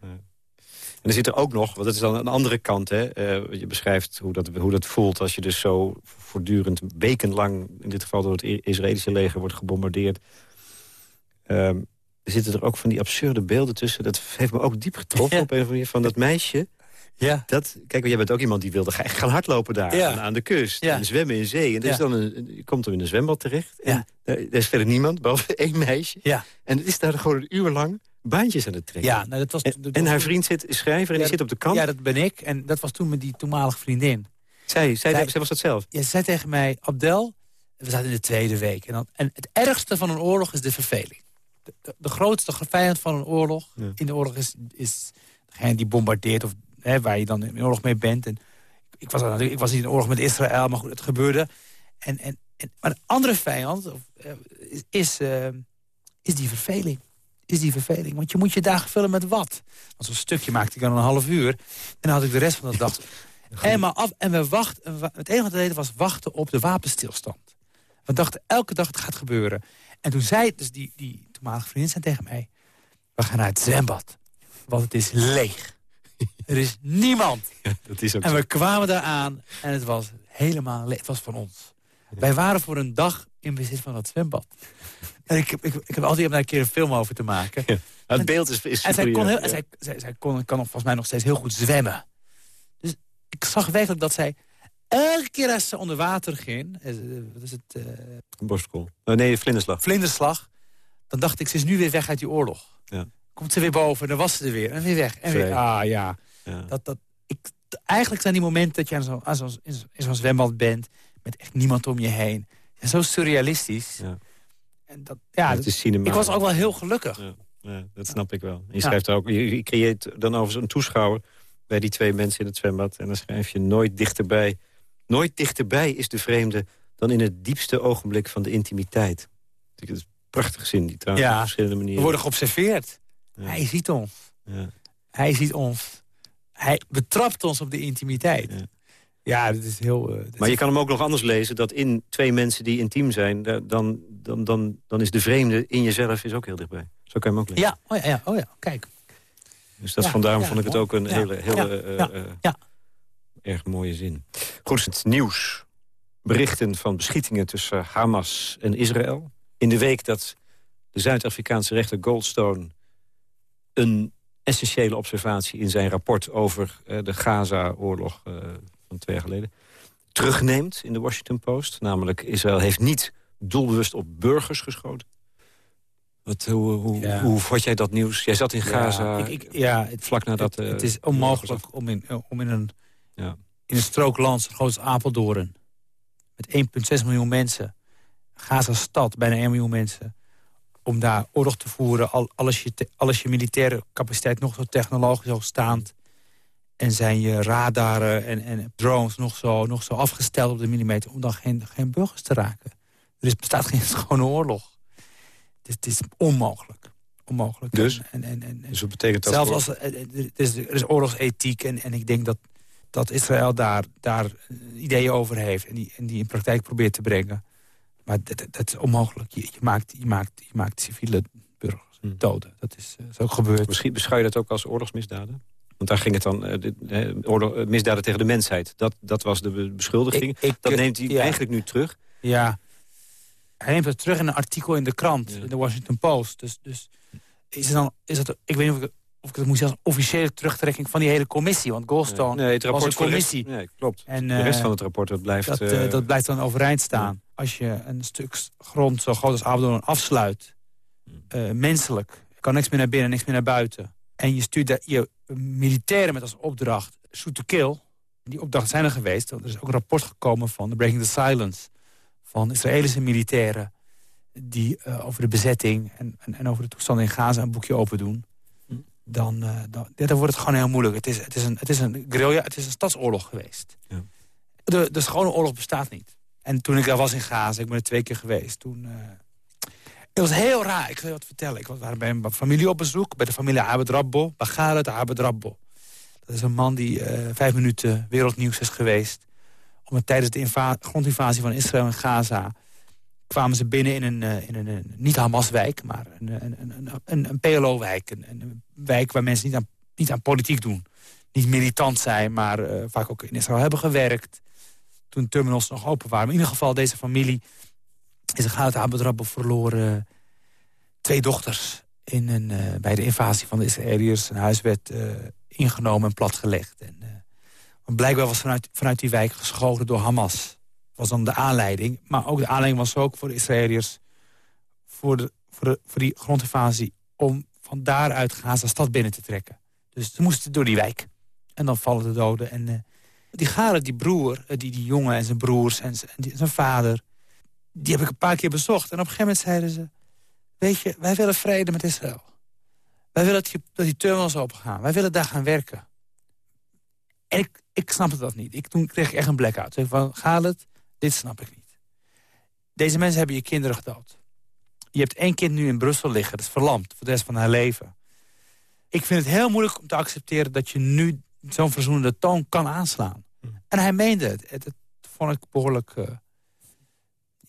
Er zit er ook nog, want dat is dan een andere kant... Hè, uh, je beschrijft hoe dat, hoe dat voelt als je dus zo voortdurend wekenlang... in dit geval door het Israëlische leger wordt gebombardeerd. Um, er zitten er ook van die absurde beelden tussen. Dat heeft me ook diep getroffen op een of andere manier. Van dat meisje ja. Dat, kijk, jij bent ook iemand die wilde gaan hardlopen daar ja. aan de kust. En zwemmen in zee. En er is dan een, je komt er in een zwembad terecht. En er is verder niemand, behalve één meisje. Ja. En het is daar gewoon een uur lang baantjes aan het trekken. Ja, nou, dat was, en, en haar vriend zit schrijver en die zit op de kant. Ja, dat ben ik. En dat was toen met die toenmalige vriendin. Zij, zij, zij, zij was dat zelf? Ja, ze zei tegen mij, Abdel, we zaten in de tweede week. En, dan, en het ergste van een oorlog is de verveling. De, de, grootste vijand van een oorlog in de oorlog is, is degene die bombardeert of hè, waar je dan in oorlog mee bent. En ik, was, natuurlijk, ik was niet in oorlog met Israël, maar goed, het gebeurde. En, en, en, maar een andere vijand uh, is, uh, is die verveling. Is die verveling. Want je moet je dagen vullen met wat? Want zo'n stukje maakte ik dan een half uur. En dan had ik de rest van de dag helemaal af. En we wachten, het enige wat we deden was wachten op de wapenstilstand. We dachten elke dag het gaat gebeuren. En toen zei dus die, die toenmalige vriendin zei tegen mij... we gaan naar het zwembad. Want het is leeg. Er is niemand. dat is ook en we kwamen daar aan en het was helemaal het was van ons. Wij waren voor een dag in bezit van dat zwembad. En ik, ik, ik heb altijd daar een keer een film over te maken. het beeld is, is En zij, kon, heel, zij, zij, zij kon, kan volgens mij nog steeds heel goed zwemmen. Dus ik zag werkelijk dat zij elke keer als ze onder water ging... Eh, wat is het? Uh, Borstkool. Oh, nee, vlinderslag. Vlinderslag. Dan dacht ik, ze is nu weer weg uit die oorlog. Ja komt ze weer boven, en dan was ze er weer. En weer weg. En weer, ah ja. Dat, dat, ik, eigenlijk zijn die momenten dat je aan zo, in zo'n zwembad bent... met echt niemand om je heen. En zo surrealistisch. Ja. En dat, ja, dat, is cinema. Ik was ook wel heel gelukkig. Ja, ja dat snap ik wel. Je schrijft ook, je, creëert dan over zo'n toeschouwer... bij die twee mensen in het zwembad. En dan schrijf je nooit dichterbij. Nooit dichterbij is de vreemde dan in het diepste ogenblik van de intimiteit. Dat is een prachtige zin, die trouwens op verschillende manieren... We worden geobserveerd. Hij ziet ons. Ja. Hij ziet ons. Hij betrapt ons op de intimiteit. Ja, dat is heel... Uh, maar je kan hem ook nog anders lezen... dat in twee mensen die intiem zijn... dan, dan, dan, dan is de vreemde in jezelf is ook heel dichtbij. Zo kan je hem ook lezen. Ja, oh ja, ja, oh ja kijk. Dus dat, vandaar vond ik het ook een hele, hele uh, erg mooie zin. Goed, het nieuws. Berichten van beschietingen tussen Hamas en Israël. In de week dat de Zuid-Afrikaanse rechter Goldstone een essentiële observatie in zijn rapport... over uh, de Gaza-oorlog uh, van twee jaar geleden... terugneemt in de Washington Post. Namelijk, Israël heeft niet doelbewust op burgers geschoten. Wat, hoe, hoe, hoe vat jij dat nieuws? Jij zat in Gaza ja, ik, ja, het, vlak nadat... Het, het is onmogelijk om in, om in, een, ja. in een strook land, zoals Apeldoorn... met 1,6 miljoen mensen, Gaza-stad, bijna 1 miljoen mensen om daar oorlog te voeren. Al, alles, je alles je militaire capaciteit nog zo technologisch hoogstaand. En zijn je radaren en, en drones nog zo, nog zo afgesteld op de millimeter... om dan geen, geen burgers te raken. Er is, bestaat geen schone oorlog. Dus het is onmogelijk. Onmogelijk. Dus? En, en, en, dus wat betekent dat? Zelfs als, er, is, er is oorlogsethiek en, en ik denk dat, dat Israël daar, daar ideeën over heeft... En die, en die in praktijk probeert te brengen. Maar dat, dat is onmogelijk. Je, je, maakt, je, maakt, je maakt civiele burgers hmm. doden. Dat is, is ook gebeurd. Misschien beschouw je dat ook als oorlogsmisdaden? Want daar ging het dan, de, oorlog, misdaden tegen de mensheid. Dat, dat was de beschuldiging. dat neemt hij eigenlijk nu terug. Ja, hij neemt het terug in een artikel in de krant, in de Washington Post. Dus, dus is, het dan, is het, ik weet niet of ik, of ik het moet zeggen, officiële terugtrekking van die hele commissie. Want Goldstone nee, het rapport was een commissie. Nee, klopt. En, de rest van het rapport dat blijft... Dat, dat blijft dan overeind staan als je een stuk grond zo groot als Apeldoorn afsluit... Uh, menselijk, kan niks meer naar binnen, niks meer naar buiten... en je stuurt je militairen met als opdracht shoot to kill... die opdrachten zijn er geweest. Er is ook een rapport gekomen van the Breaking the Silence... van Israëlische militairen die uh, over de bezetting... En, en, en, over de toestand in Gaza een boekje open doen... Dan, uh, dan, dan, wordt het gewoon heel moeilijk. Het is, het is een, het is een guerrilla, het is een stadsoorlog geweest. Ja. De, de schone oorlog bestaat niet. En toen ik daar was in Gaza, ik ben er twee keer geweest, toen... Uh, het was heel raar, ik zal je wat vertellen. Ik was bij een familie op bezoek, bij de familie Abed Rabbo. Bagaret Abed Rabbo. Dat is een man die uh, vijf minuten wereldnieuws is geweest. Omdat tijdens de grondinvasie van Israël en Gaza... kwamen ze binnen in een, uh, in een niet Hamas-wijk, maar een, een, een, een PLO-wijk. Een, wijk waar mensen niet aan niet aan politiek doen. Niet militant zijn, maar uh, vaak ook in Israël hebben gewerkt. Toen terminals nog open waren. In ieder geval, deze familie is een goud Abu verloren. Twee dochters in een, uh, bij de invasie van de Israëliërs. Een huis werd uh, ingenomen en platgelegd. En, blijkbaar was vanuit, vanuit die wijk geschoten door Hamas. was dan de aanleiding. Maar ook de aanleiding was ook voor de Israëliërs... voor, de, voor, de, voor die grondinvasie om van daaruit Gaza stad binnen te trekken. Dus ze moesten door die wijk. En dan vallen de doden. En die Garen, die broer, die, die jongen en zijn broers en zijn vader... die heb ik een paar keer bezocht. En op een gegeven moment zeiden ze... weet je, wij willen vrede met Israël. Wij willen dat die, dat die terminals opengaan. Wij willen daar gaan werken. En ik, ik snapte dat niet. Ik, toen kreeg ik echt een blackout. Ik van, het? Dit snap ik niet. Deze mensen hebben je kinderen gedood. Je hebt één kind nu in Brussel liggen. Dat is verlamd voor de rest van haar leven. Ik vind het heel moeilijk om te accepteren... dat je nu zo'n verzoenende toon kan aanslaan. Hm. En hij meende het. Het, vond ik behoorlijk... Uh,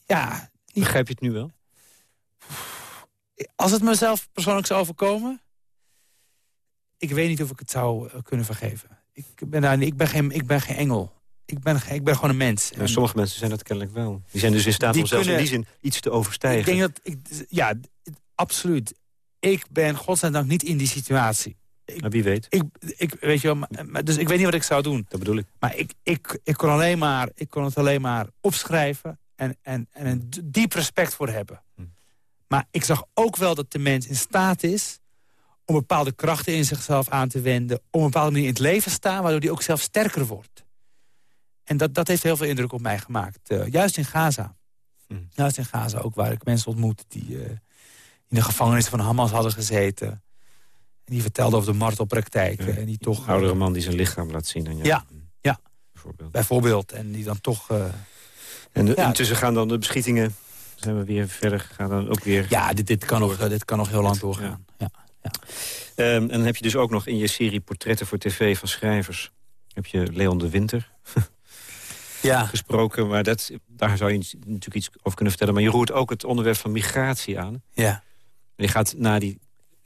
ja... Begrijp je het nu wel? Als het mezelf persoonlijk zou overkomen... ik weet niet of ik het zou eh, kunnen vergeven. Ik ben, daar, ik ben, geen, ik ben geen engel. Ik ben, ik ben gewoon een mens. En sommige mensen zijn dat kennelijk wel. Die zijn dus in staat om zelfs in die zin iets te overstijgen. Ik denk dat... Ik, ja, absoluut. Ik ben godzijdank niet in die situatie. Ik, maar wie weet. Ik, ik, weet je wel, maar, dus ik weet niet wat ik zou doen. Dat bedoel ik. Maar ik, ik, ik, kon, alleen maar, ik kon het alleen maar opschrijven en, en, en een diep respect voor hebben. Maar ik zag ook wel dat de mens in staat is om bepaalde krachten in zichzelf aan te wenden... om een bepaalde manier in het leven te staan... waardoor hij ook zelf sterker wordt. En dat, dat heeft heel veel indruk op mij gemaakt. Uh, juist in Gaza. Hm. Juist in Gaza ook, waar ik mensen ontmoet... die uh, in de gevangenis van Hamas hadden gezeten. En die vertelden over de martelpraktijken. Ja. En die toch, een oudere man die zijn lichaam laat zien. En ja, ja, ja. Bijvoorbeeld. Bijvoorbeeld. En die dan toch... Uh, en ja. intussen gaan dan de beschietingen... zijn we weer verder gaan dan ook weer... Ja, dit, dit, kan, nog, dit kan nog heel lang doorgaan. Ja. Ja. Um, en dan heb je dus ook nog in je serie Portretten voor TV van schrijvers... heb je Leon de Winter ja. gesproken. Maar dat, daar zou je natuurlijk iets over kunnen vertellen. Maar je roert ook het onderwerp van migratie aan. Ja. je gaat na die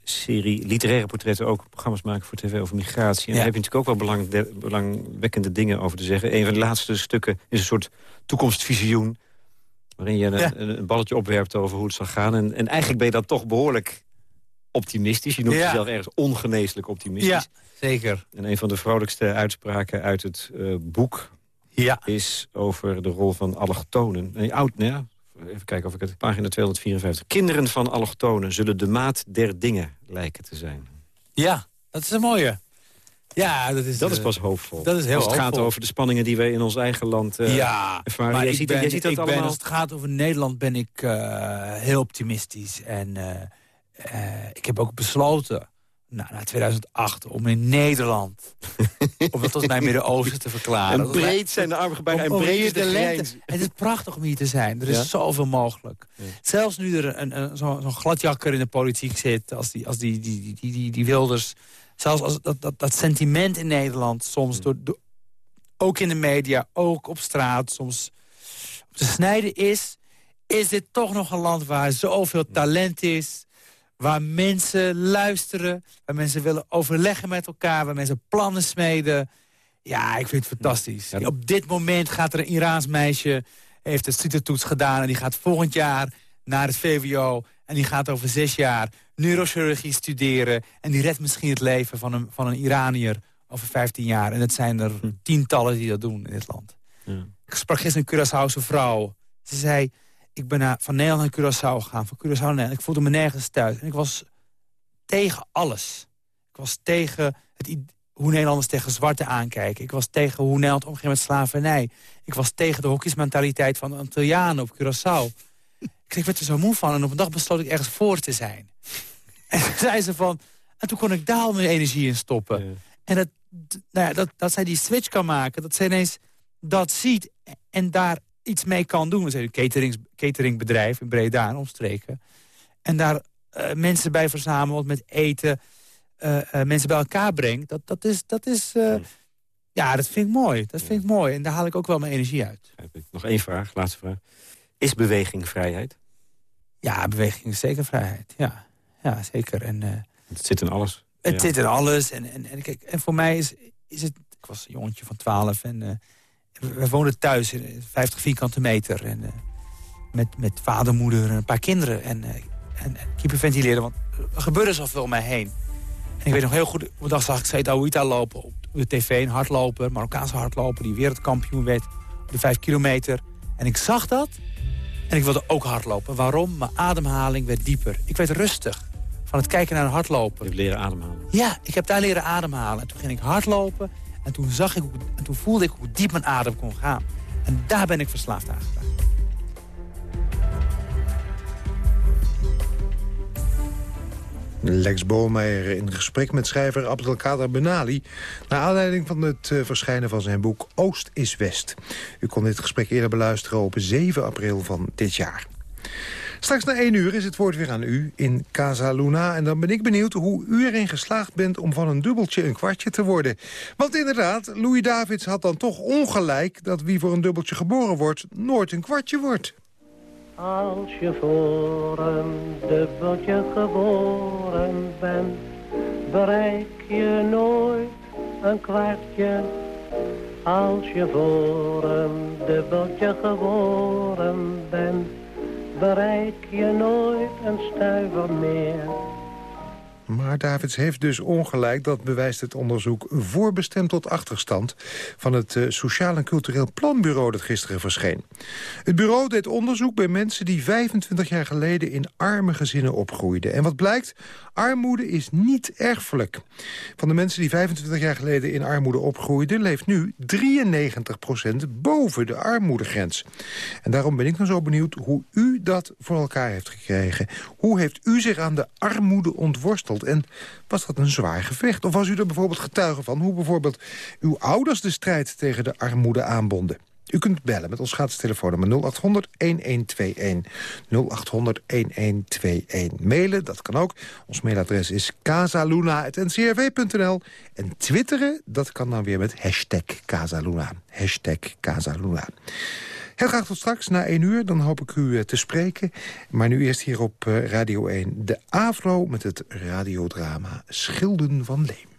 serie literaire portretten ook programma's maken voor tv over migratie. En daar heb je natuurlijk ook wel belang, belangwekkende dingen over te zeggen. Een van de laatste stukken is een soort toekomstvisioen... waarin je een, een, balletje opwerpt over hoe het zal gaan. En, en eigenlijk ben je dan toch behoorlijk optimistisch. Je noemt jezelf ergens ongeneeslijk optimistisch. Ja, zeker. En een van de vrolijkste uitspraken uit het uh, boek... Ja. is over de rol van allochtonen. Nee, oud, nee, even kijken of ik het... Pagina 254. Kinderen van allochtonen zullen de maat der dingen lijken te zijn. Ja, dat is een mooie. Ja, dat is, dat is pas hoopvol. Dat is heel als het hoopvol. gaat over de spanningen die wij in ons eigen land uh, ja, ervaren. Maar jij, ziet, ben, jij ziet dat allemaal... Ben, als het gaat over Nederland ben ik uh, heel optimistisch. En uh, ik heb ook besloten, nou, na 2008, om in Nederland... om dat tot mijn Midden-Oosten te verklaren. En breed zijn de armen bijna en breed de lente. Het is prachtig om hier te zijn. Er is ja? zoveel mogelijk. Ja. Zelfs nu er een, een, zo'n zo gladjakker in de politiek zit... als die, als die, die, die, die, die, die Wilders... Zelfs als dat, dat, dat sentiment in Nederland soms... Door, door, ook in de media, ook op straat... soms op te snijden is... is dit toch nog een land waar zoveel talent is Waar mensen luisteren, waar mensen willen overleggen met elkaar... waar mensen plannen smeden. Ja, ik vind het fantastisch. Ja. Op dit moment gaat er een Iraans meisje... heeft de studentoets gedaan en die gaat volgend jaar naar het VWO... en die gaat over zes jaar neurochirurgie studeren... en die redt misschien het leven van een, van een Iranier over 15 jaar. En het zijn er hm. tientallen die dat doen in dit land. Ja. Ik sprak gisteren een Curaçaose vrouw. Ze zei, ik ben naar, van Nederland naar Curaçao gegaan. Van Curaçao naar Nederland. Ik voelde me nergens thuis. En ik was tegen alles. Ik was tegen het, hoe Nederlanders tegen zwarte aankijken. Ik was tegen hoe Nederland omging met slavernij. Ik was tegen de hokjesmentaliteit van de Antillianen op Curaçao. ik, ik werd er zo moe van. En op een dag besloot ik ergens voor te zijn. En toen zei ze van... En toen kon ik daar al mijn energie in stoppen. En dat, nou ja, dat, dat zij die switch kan maken. Dat zij ineens dat ziet en daar iets mee kan doen. We zijn een caterings, cateringbedrijf in Breda en omstreken. En daar uh, mensen bij verzamelt met eten. Uh, uh, mensen bij elkaar brengt. Dat, dat is... Dat is ja, dat vind ik mooi. Dat vind ik mooi. En daar haal ik ook wel mijn energie uit. Nog één vraag, laatste vraag. Is beweging vrijheid? Ja, beweging is zeker vrijheid. Ja, ja zeker. En, het zit in alles. Het zit in alles. En, en, en, kijk, en voor mij is, is het... Ik was een jongetje van 12 en we woonden thuis in 50 vierkante meter. En, uh, met, met vader, moeder en een paar kinderen. En, uh, en, hyperventileren, want er gebeurde zoveel om mij heen. En ik weet nog heel goed, op een dag zag ik Said Aouita lopen op de tv. Een hardloper, Marokkaanse hardloper, die wereldkampioen werd op de 5 kilometer. En ik zag dat en ik wilde ook hardlopen. Waarom? Mijn ademhaling werd dieper. Ik werd rustig van het kijken naar een hardloper. Je hebt leren ademhalen. Ja, ik heb daar leren ademhalen. En toen ging ik hardlopen en toen, zag ik, en toen voelde ik hoe diep mijn adem kon gaan. En daar ben ik verslaafd aan. Lex Boomeijer in gesprek met schrijver Abdelkader Benali... naar aanleiding van het uh, verschijnen van zijn boek Oost is West. U kon dit gesprek eerder beluisteren op 7 april van dit jaar. Straks na 1 uur is het woord weer aan u in Casa Luna. En dan ben ik benieuwd hoe u erin geslaagd bent om van een dubbeltje een kwartje te worden. Want inderdaad, Louis Davids had dan toch ongelijk... dat wie voor een dubbeltje geboren wordt, nooit een kwartje wordt. Als je voor een dubbeltje geboren bent, bereik je nooit een kwartje. Als je voor een dubbeltje geboren bent, bereik je nooit een stuiver meer. Maar Davids heeft dus ongelijk. Dat bewijst het onderzoek voorbestemd tot achterstand... van het uh, Sociaal en Cultureel Planbureau dat gisteren verscheen. Het bureau deed onderzoek bij mensen die 25 jaar geleden... in arme gezinnen opgroeiden. En wat blijkt? Armoede is niet erfelijk. Van de mensen die 25 jaar geleden in armoede opgroeiden... leeft nu 93% boven de armoedegrens. En daarom ben ik dan zo benieuwd hoe u dat voor elkaar heeft gekregen. Hoe heeft u zich aan de armoede ontworsteld? En was dat een zwaar gevecht? Of was u er bijvoorbeeld getuige van hoe bijvoorbeeld uw ouders de strijd tegen de armoede aanbonden? U kunt bellen met ons gratis telefoonnummer 0800-1121. 0800-1121. Mailen, dat kan ook. Ons mailadres is casaluna.ncrv.nl. En twitteren, dat kan dan weer met hashtag Casaluna. Hashtag Casaluna. Heel graag tot straks, na 1 uur. Dan hoop ik u te spreken. Maar nu eerst hier op Radio 1 de AVRO met het radiodrama Schilden van Leem.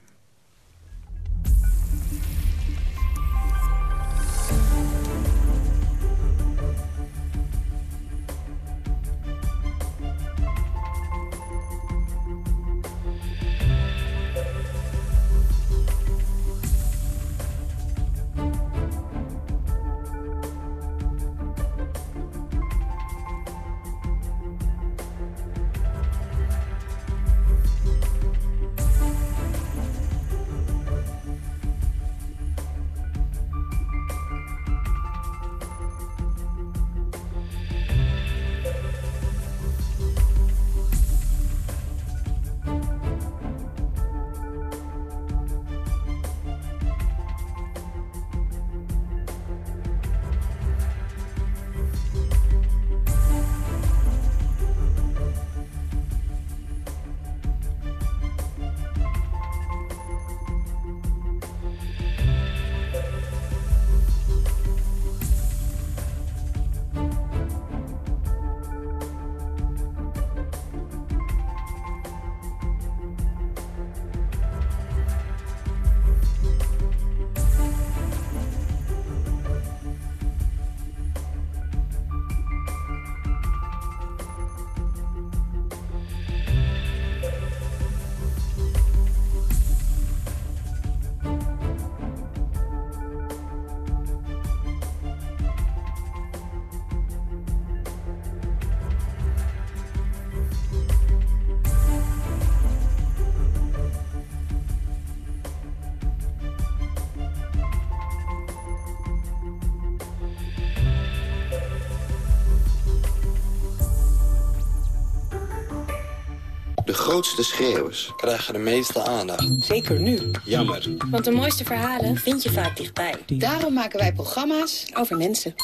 De grootste schreeuwers krijgen de meeste aandacht. Zeker nu. Jammer. Want de mooiste verhalen vind je vaak dichtbij. Daarom maken wij programma's over mensen.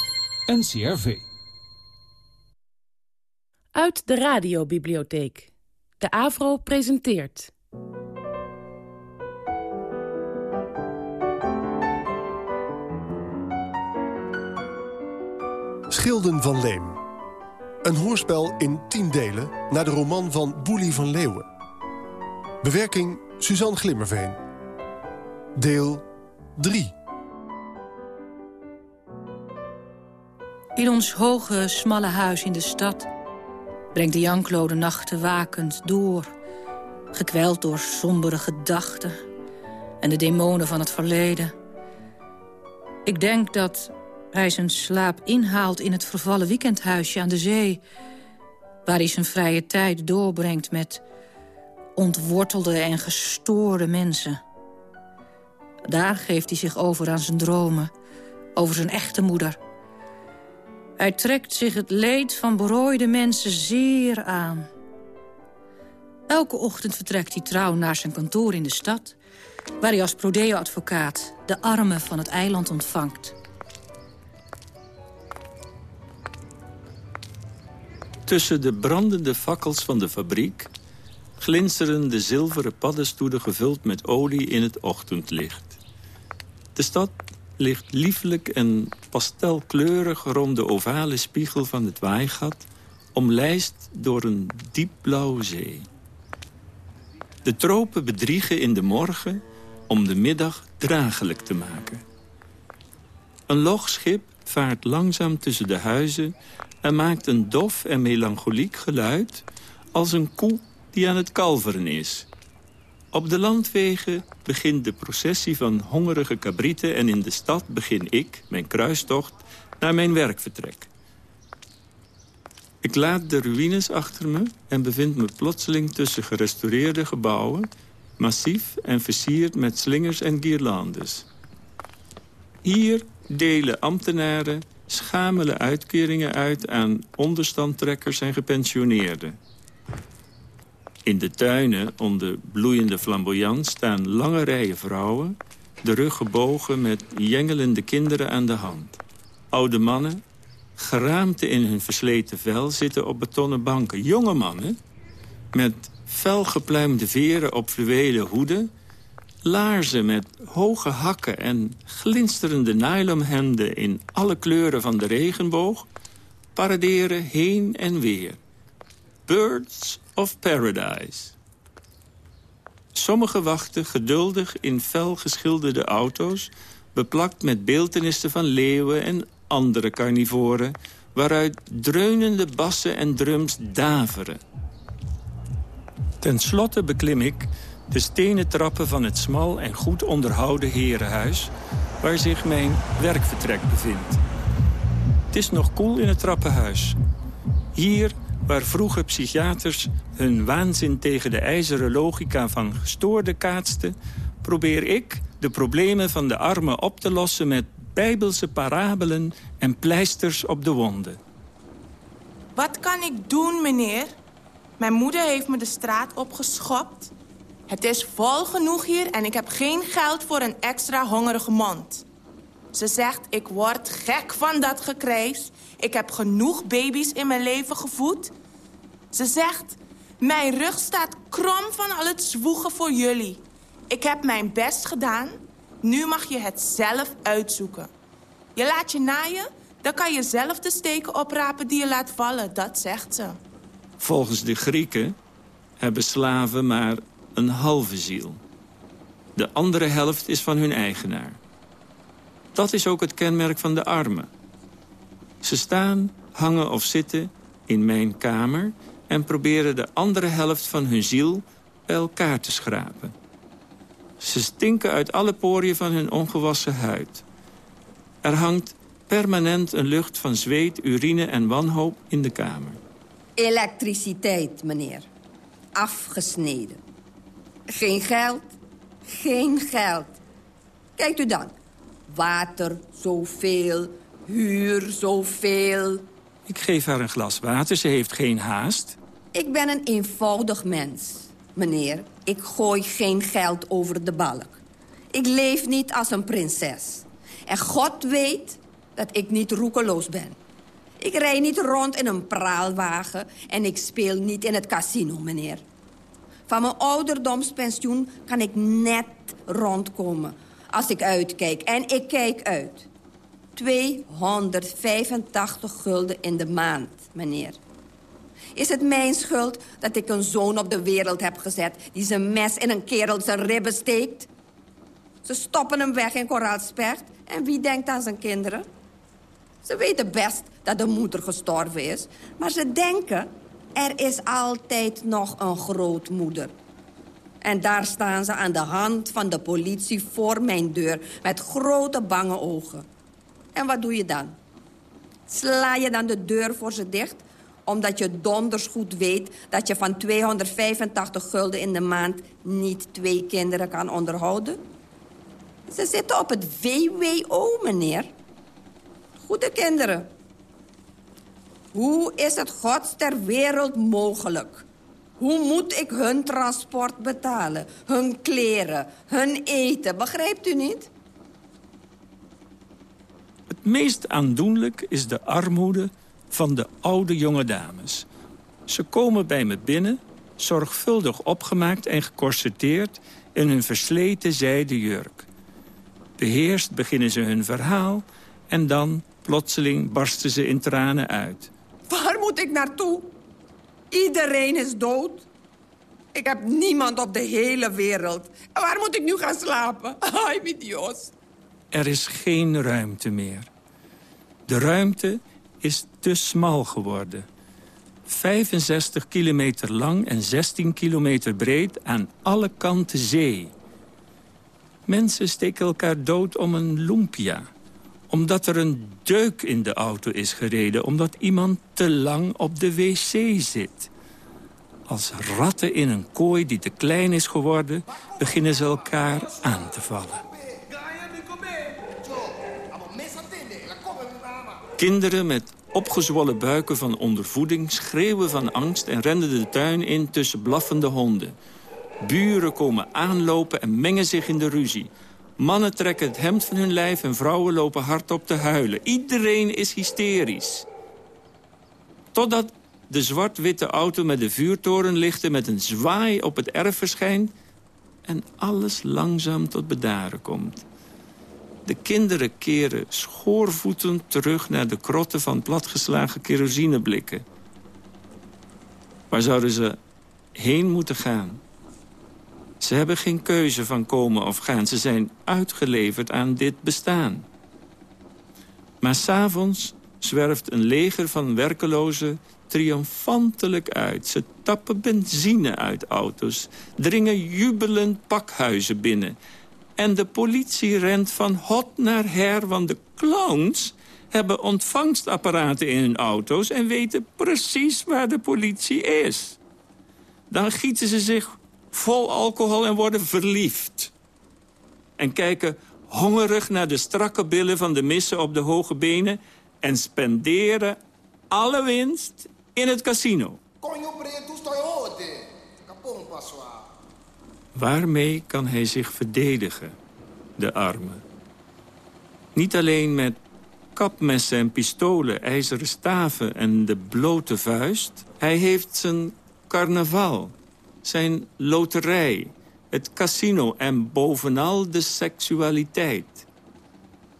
NCRV. Uit de radiobibliotheek. De AVRO presenteert... Schilden van Leem. Een hoorspel in tien delen naar de roman van Boelie van Leeuwen. Bewerking Suzanne Glimmerveen. Deel 3. In ons hoge, smalle huis in de stad... brengt de Janklo de nachten wakend door... gekweld door sombere gedachten... en de demonen van het verleden. Ik denk dat hij zijn slaap inhaalt in het vervallen weekendhuisje aan de zee... waar hij zijn vrije tijd doorbrengt met ontwortelde en gestoorde mensen. Daar geeft hij zich over aan zijn dromen, over zijn echte moeder. Hij trekt zich het leed van berooide mensen zeer aan. Elke ochtend vertrekt hij trouw naar zijn kantoor in de stad... waar hij als prodeo-advocaat de armen van het eiland ontvangt. Tussen de brandende fakkels van de fabriek... glinsteren de zilveren paddenstoelen gevuld met olie in het ochtendlicht. De stad ligt liefelijk en pastelkleurig rond de ovale spiegel van het waaigat... omlijst door een diepblauwe zee. De tropen bedriegen in de morgen om de middag dragelijk te maken. Een logschip vaart langzaam tussen de huizen... en maakt een dof en melancholiek geluid... als een koe die aan het kalveren is. Op de landwegen begint de processie van hongerige kabrieten... en in de stad begin ik, mijn kruistocht, naar mijn werkvertrek. Ik laat de ruïnes achter me en bevind me plotseling tussen gerestaureerde gebouwen... massief en versierd met slingers en guirlandes. Hier delen ambtenaren schamele uitkeringen uit aan onderstandtrekkers en gepensioneerden. In de tuinen onder bloeiende flamboyant staan lange rijen vrouwen... de rug gebogen met jengelende kinderen aan de hand. Oude mannen, geraamte in hun versleten vel, zitten op betonnen banken. Jonge mannen, met felgepluimde veren op fluwelen hoeden... laarzen met hoge hakken en glinsterende nylonhemden... in alle kleuren van de regenboog, paraderen heen en weer. Birds of Paradise. Sommigen wachten geduldig in fel geschilderde auto's... beplakt met beeldenissen van leeuwen en andere carnivoren... waaruit dreunende bassen en drums daveren. Ten slotte beklim ik de stenen trappen van het smal en goed onderhouden herenhuis... waar zich mijn werkvertrek bevindt. Het is nog koel in het trappenhuis. Hier waar vroege psychiaters hun waanzin tegen de ijzeren logica van gestoorden kaatsten... probeer ik de problemen van de armen op te lossen met bijbelse parabelen en pleisters op de wonden. Wat kan ik doen, meneer? Mijn moeder heeft me de straat opgeschopt. Het is vol genoeg hier en ik heb geen geld voor een extra hongerige mond. Ze zegt, ik word gek van dat gekrijs. Ik heb genoeg baby's in mijn leven gevoed. Ze zegt, mijn rug staat krom van al het zwoegen voor jullie. Ik heb mijn best gedaan. Nu mag je het zelf uitzoeken. Je laat je naaien, dan kan je zelf de steken oprapen die je laat vallen. Dat zegt ze. Volgens de Grieken hebben slaven maar een halve ziel. De andere helft is van hun eigenaar. Dat is ook het kenmerk van de armen. Ze staan, hangen of zitten in mijn kamer... en proberen de andere helft van hun ziel bij elkaar te schrapen. Ze stinken uit alle poriën van hun ongewassen huid. Er hangt permanent een lucht van zweet, urine en wanhoop in de kamer. Elektriciteit, meneer. Afgesneden. Geen geld, geen geld. Kijkt u dan. Water, zoveel. Huur, zoveel. Ik geef haar een glas water, ze heeft geen haast. Ik ben een eenvoudig mens, meneer. Ik gooi geen geld over de balk. Ik leef niet als een prinses. En God weet dat ik niet roekeloos ben. Ik rij niet rond in een praalwagen en ik speel niet in het casino, meneer. Van mijn ouderdomspensioen kan ik net rondkomen als ik uitkijk. En ik kijk uit. 285 gulden in de maand, meneer. Is het mijn schuld dat ik een zoon op de wereld heb gezet... die zijn mes in een kerel zijn ribben steekt? Ze stoppen hem weg in koraalspert. En wie denkt aan zijn kinderen? Ze weten best dat de moeder gestorven is. Maar ze denken, er is altijd nog een grootmoeder. En daar staan ze aan de hand van de politie voor mijn deur... met grote bange ogen. En wat doe je dan? Sla je dan de deur voor ze dicht? Omdat je donders goed weet dat je van 285 gulden in de maand... niet twee kinderen kan onderhouden? Ze zitten op het VWO, meneer. Goede kinderen. Hoe is het gods ter wereld mogelijk? Hoe moet ik hun transport betalen? Hun kleren, hun eten, begrijpt u niet? Het meest aandoenlijk is de armoede van de oude jonge dames. Ze komen bij me binnen, zorgvuldig opgemaakt en gecorseteerd... in hun versleten zijden jurk. Beheerst beginnen ze hun verhaal... en dan, plotseling, barsten ze in tranen uit. Moet ik naartoe? Iedereen is dood. Ik heb niemand op de hele wereld. Waar moet ik nu gaan slapen? Ay, mi Dios. Er is geen ruimte meer. De ruimte is te smal geworden. 65 kilometer lang en 16 kilometer breed aan alle kanten zee. Mensen steken elkaar dood om een lumpia. Omdat er een deuk in de auto is gereden. Omdat iemand te lang op de wc zit. Als ratten in een kooi die te klein is geworden... beginnen ze elkaar aan te vallen. Kinderen met opgezwollen buiken van ondervoeding... schreeuwen van angst en rennen de tuin in tussen blaffende honden. Buren komen aanlopen en mengen zich in de ruzie. Mannen trekken het hemd van hun lijf en vrouwen lopen hardop te huilen. Iedereen is hysterisch. Totdat de zwart-witte auto met de vuurtorenlichten... met een zwaai op het erf verschijnt... en alles langzaam tot bedaren komt. De kinderen keren schoorvoetend terug naar de krotten van platgeslagen kerosineblikken. Waar zouden ze heen moeten gaan? Ze hebben geen keuze van komen of gaan. Ze zijn uitgeleverd aan dit bestaan. Maar s'avonds zwerft een leger van werkelozen triomfantelijk uit. Ze tappen benzine uit auto's, dringen jubelend pakhuizen binnen. En de politie rent van hot naar her, want de clowns hebben ontvangstapparaten in hun auto's... en weten precies waar de politie is. Dan gieten ze zich vol alcohol en worden verliefd. En kijken hongerig naar de strakke billen van de missen op de hoge benen... en spenderen alle winst in het casino. Waarmee kan hij zich verdedigen, de arme? Niet alleen met kapmessen en pistolen, ijzeren staven en de blote vuist. Hij heeft zijn carnaval, zijn loterij, het casino en bovenal de seksualiteit.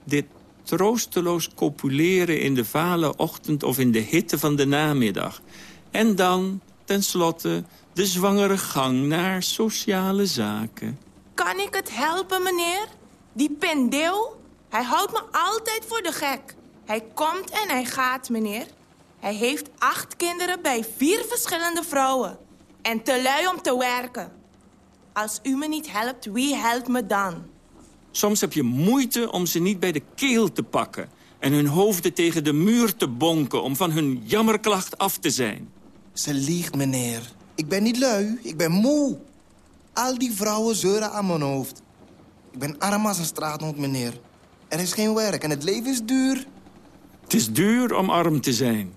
Dit troosteloos copuleren in de vale ochtend of in de hitte van de namiddag. En dan, tenslotte, de zwangere gang naar sociale zaken. Kan ik het helpen, meneer? Die pendeel, hij houdt me altijd voor de gek. Hij komt en hij gaat, meneer. Hij heeft acht kinderen bij vier verschillende vrouwen. En te lui om te werken. Als u me niet helpt, wie helpt me dan? Soms heb je moeite om ze niet bij de keel te pakken... en hun hoofden tegen de muur te bonken om van hun jammerklacht af te zijn. Ze liegt, meneer. Ik ben niet lui, ik ben moe. Al die vrouwen zeuren aan mijn hoofd. Ik ben arm als een straathond, meneer. Er is geen werk en het leven is duur. Het is duur om arm te zijn.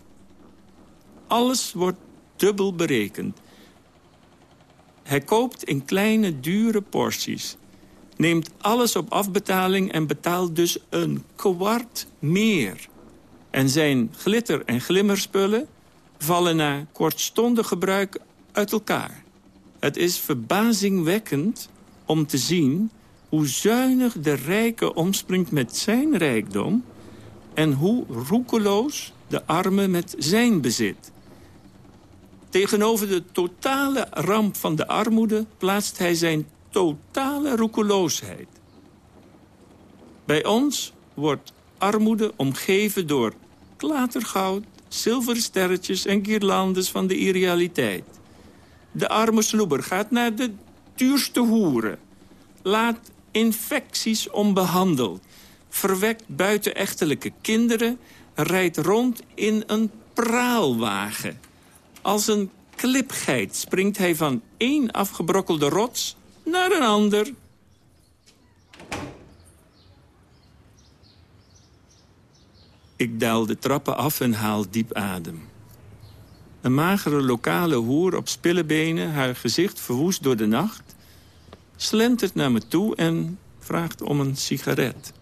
Alles wordt dubbel berekend. Hij koopt in kleine, dure porties. Neemt alles op afbetaling en betaalt dus een kwart meer. En zijn glitter- en glimmerspullen vallen na kortstondig gebruik uit elkaar. Het is verbazingwekkend om te zien hoe zuinig de rijke omspringt met zijn rijkdom... en hoe roekeloos de arme met zijn bezit. Tegenover de totale ramp van de armoede plaatst hij zijn totale roekeloosheid. Bij ons wordt armoede omgeven door klatergoud, zilveren sterretjes en guirlandes van de irrealiteit. De arme sloeber gaat naar de duurste hoeren. Laat infecties onbehandeld. Verwekt buitenechtelijke kinderen. Rijdt rond in een praalwagen. Als een klipgeit springt hij van één afgebrokkelde rots naar een ander. Ik daal de trappen af en haal diep adem. Een magere lokale hoer op spillebenen, haar gezicht verwoest door de nacht... slentert naar me toe en vraagt om een sigaret.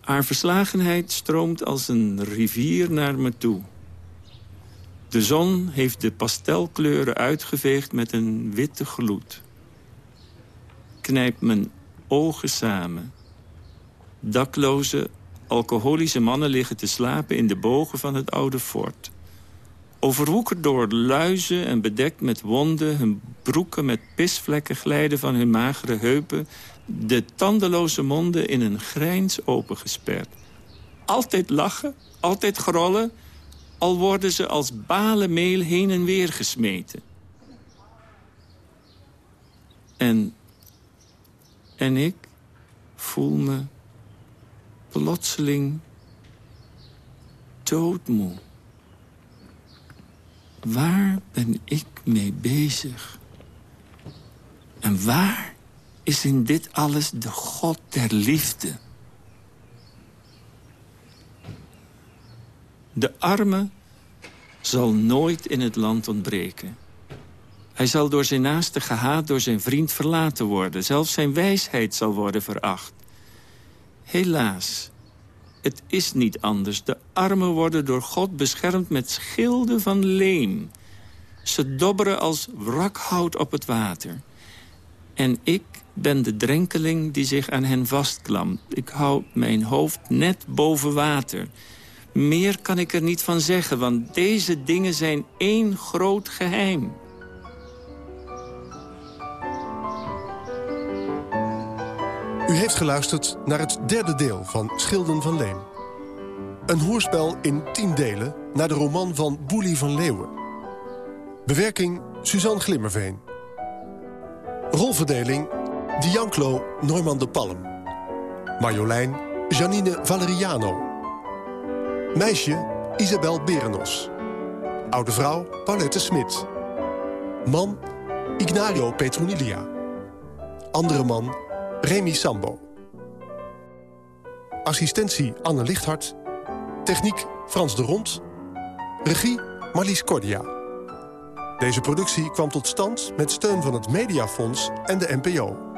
Haar verslagenheid stroomt als een rivier naar me toe. De zon heeft de pastelkleuren uitgeveegd met een witte gloed. Knijp mijn ogen samen. Dakloze, alcoholische mannen liggen te slapen in de bogen van het oude fort. Overwoekerd door luizen en bedekt met wonden... hun broeken met pisvlekken glijden van hun magere heupen... de tandeloze monden in een grijns opengesperd. Altijd lachen, altijd grollen... al worden ze als balen meel heen en weer gesmeten. En, en ik voel me plotseling doodmoe. Waar ben ik mee bezig? En waar is in dit alles de God der liefde? De arme zal nooit in het land ontbreken. Hij zal door zijn naaste gehaat, door zijn vriend verlaten worden. Zelfs zijn wijsheid zal worden veracht. Helaas, het is niet anders. De armen worden door God beschermd met schilden van leem. Ze dobberen als wrakhout op het water. En ik ben de drenkeling die zich aan hen vastklampt. Ik hou mijn hoofd net boven water. Meer kan ik er niet van zeggen, want deze dingen zijn één groot geheim. U heeft geluisterd naar het derde deel van Schilden van Leem. Een hoorspel in tien delen naar de roman van Boelie van Leeuwen. Bewerking Suzanne Glimmerveen. Rolverdeling Dianclo Norman de Palm. Marjolein Janine Valeriano. Meisje Isabel Berenos. Oude vrouw Paulette Smit. Man Ignario Petronilia. Andere man Remy Sambo. Assistentie Anne Lichthart. Techniek Frans de Rond. Regie Marlies Cordia. Deze productie kwam tot stand met steun van het Mediafonds en de NPO.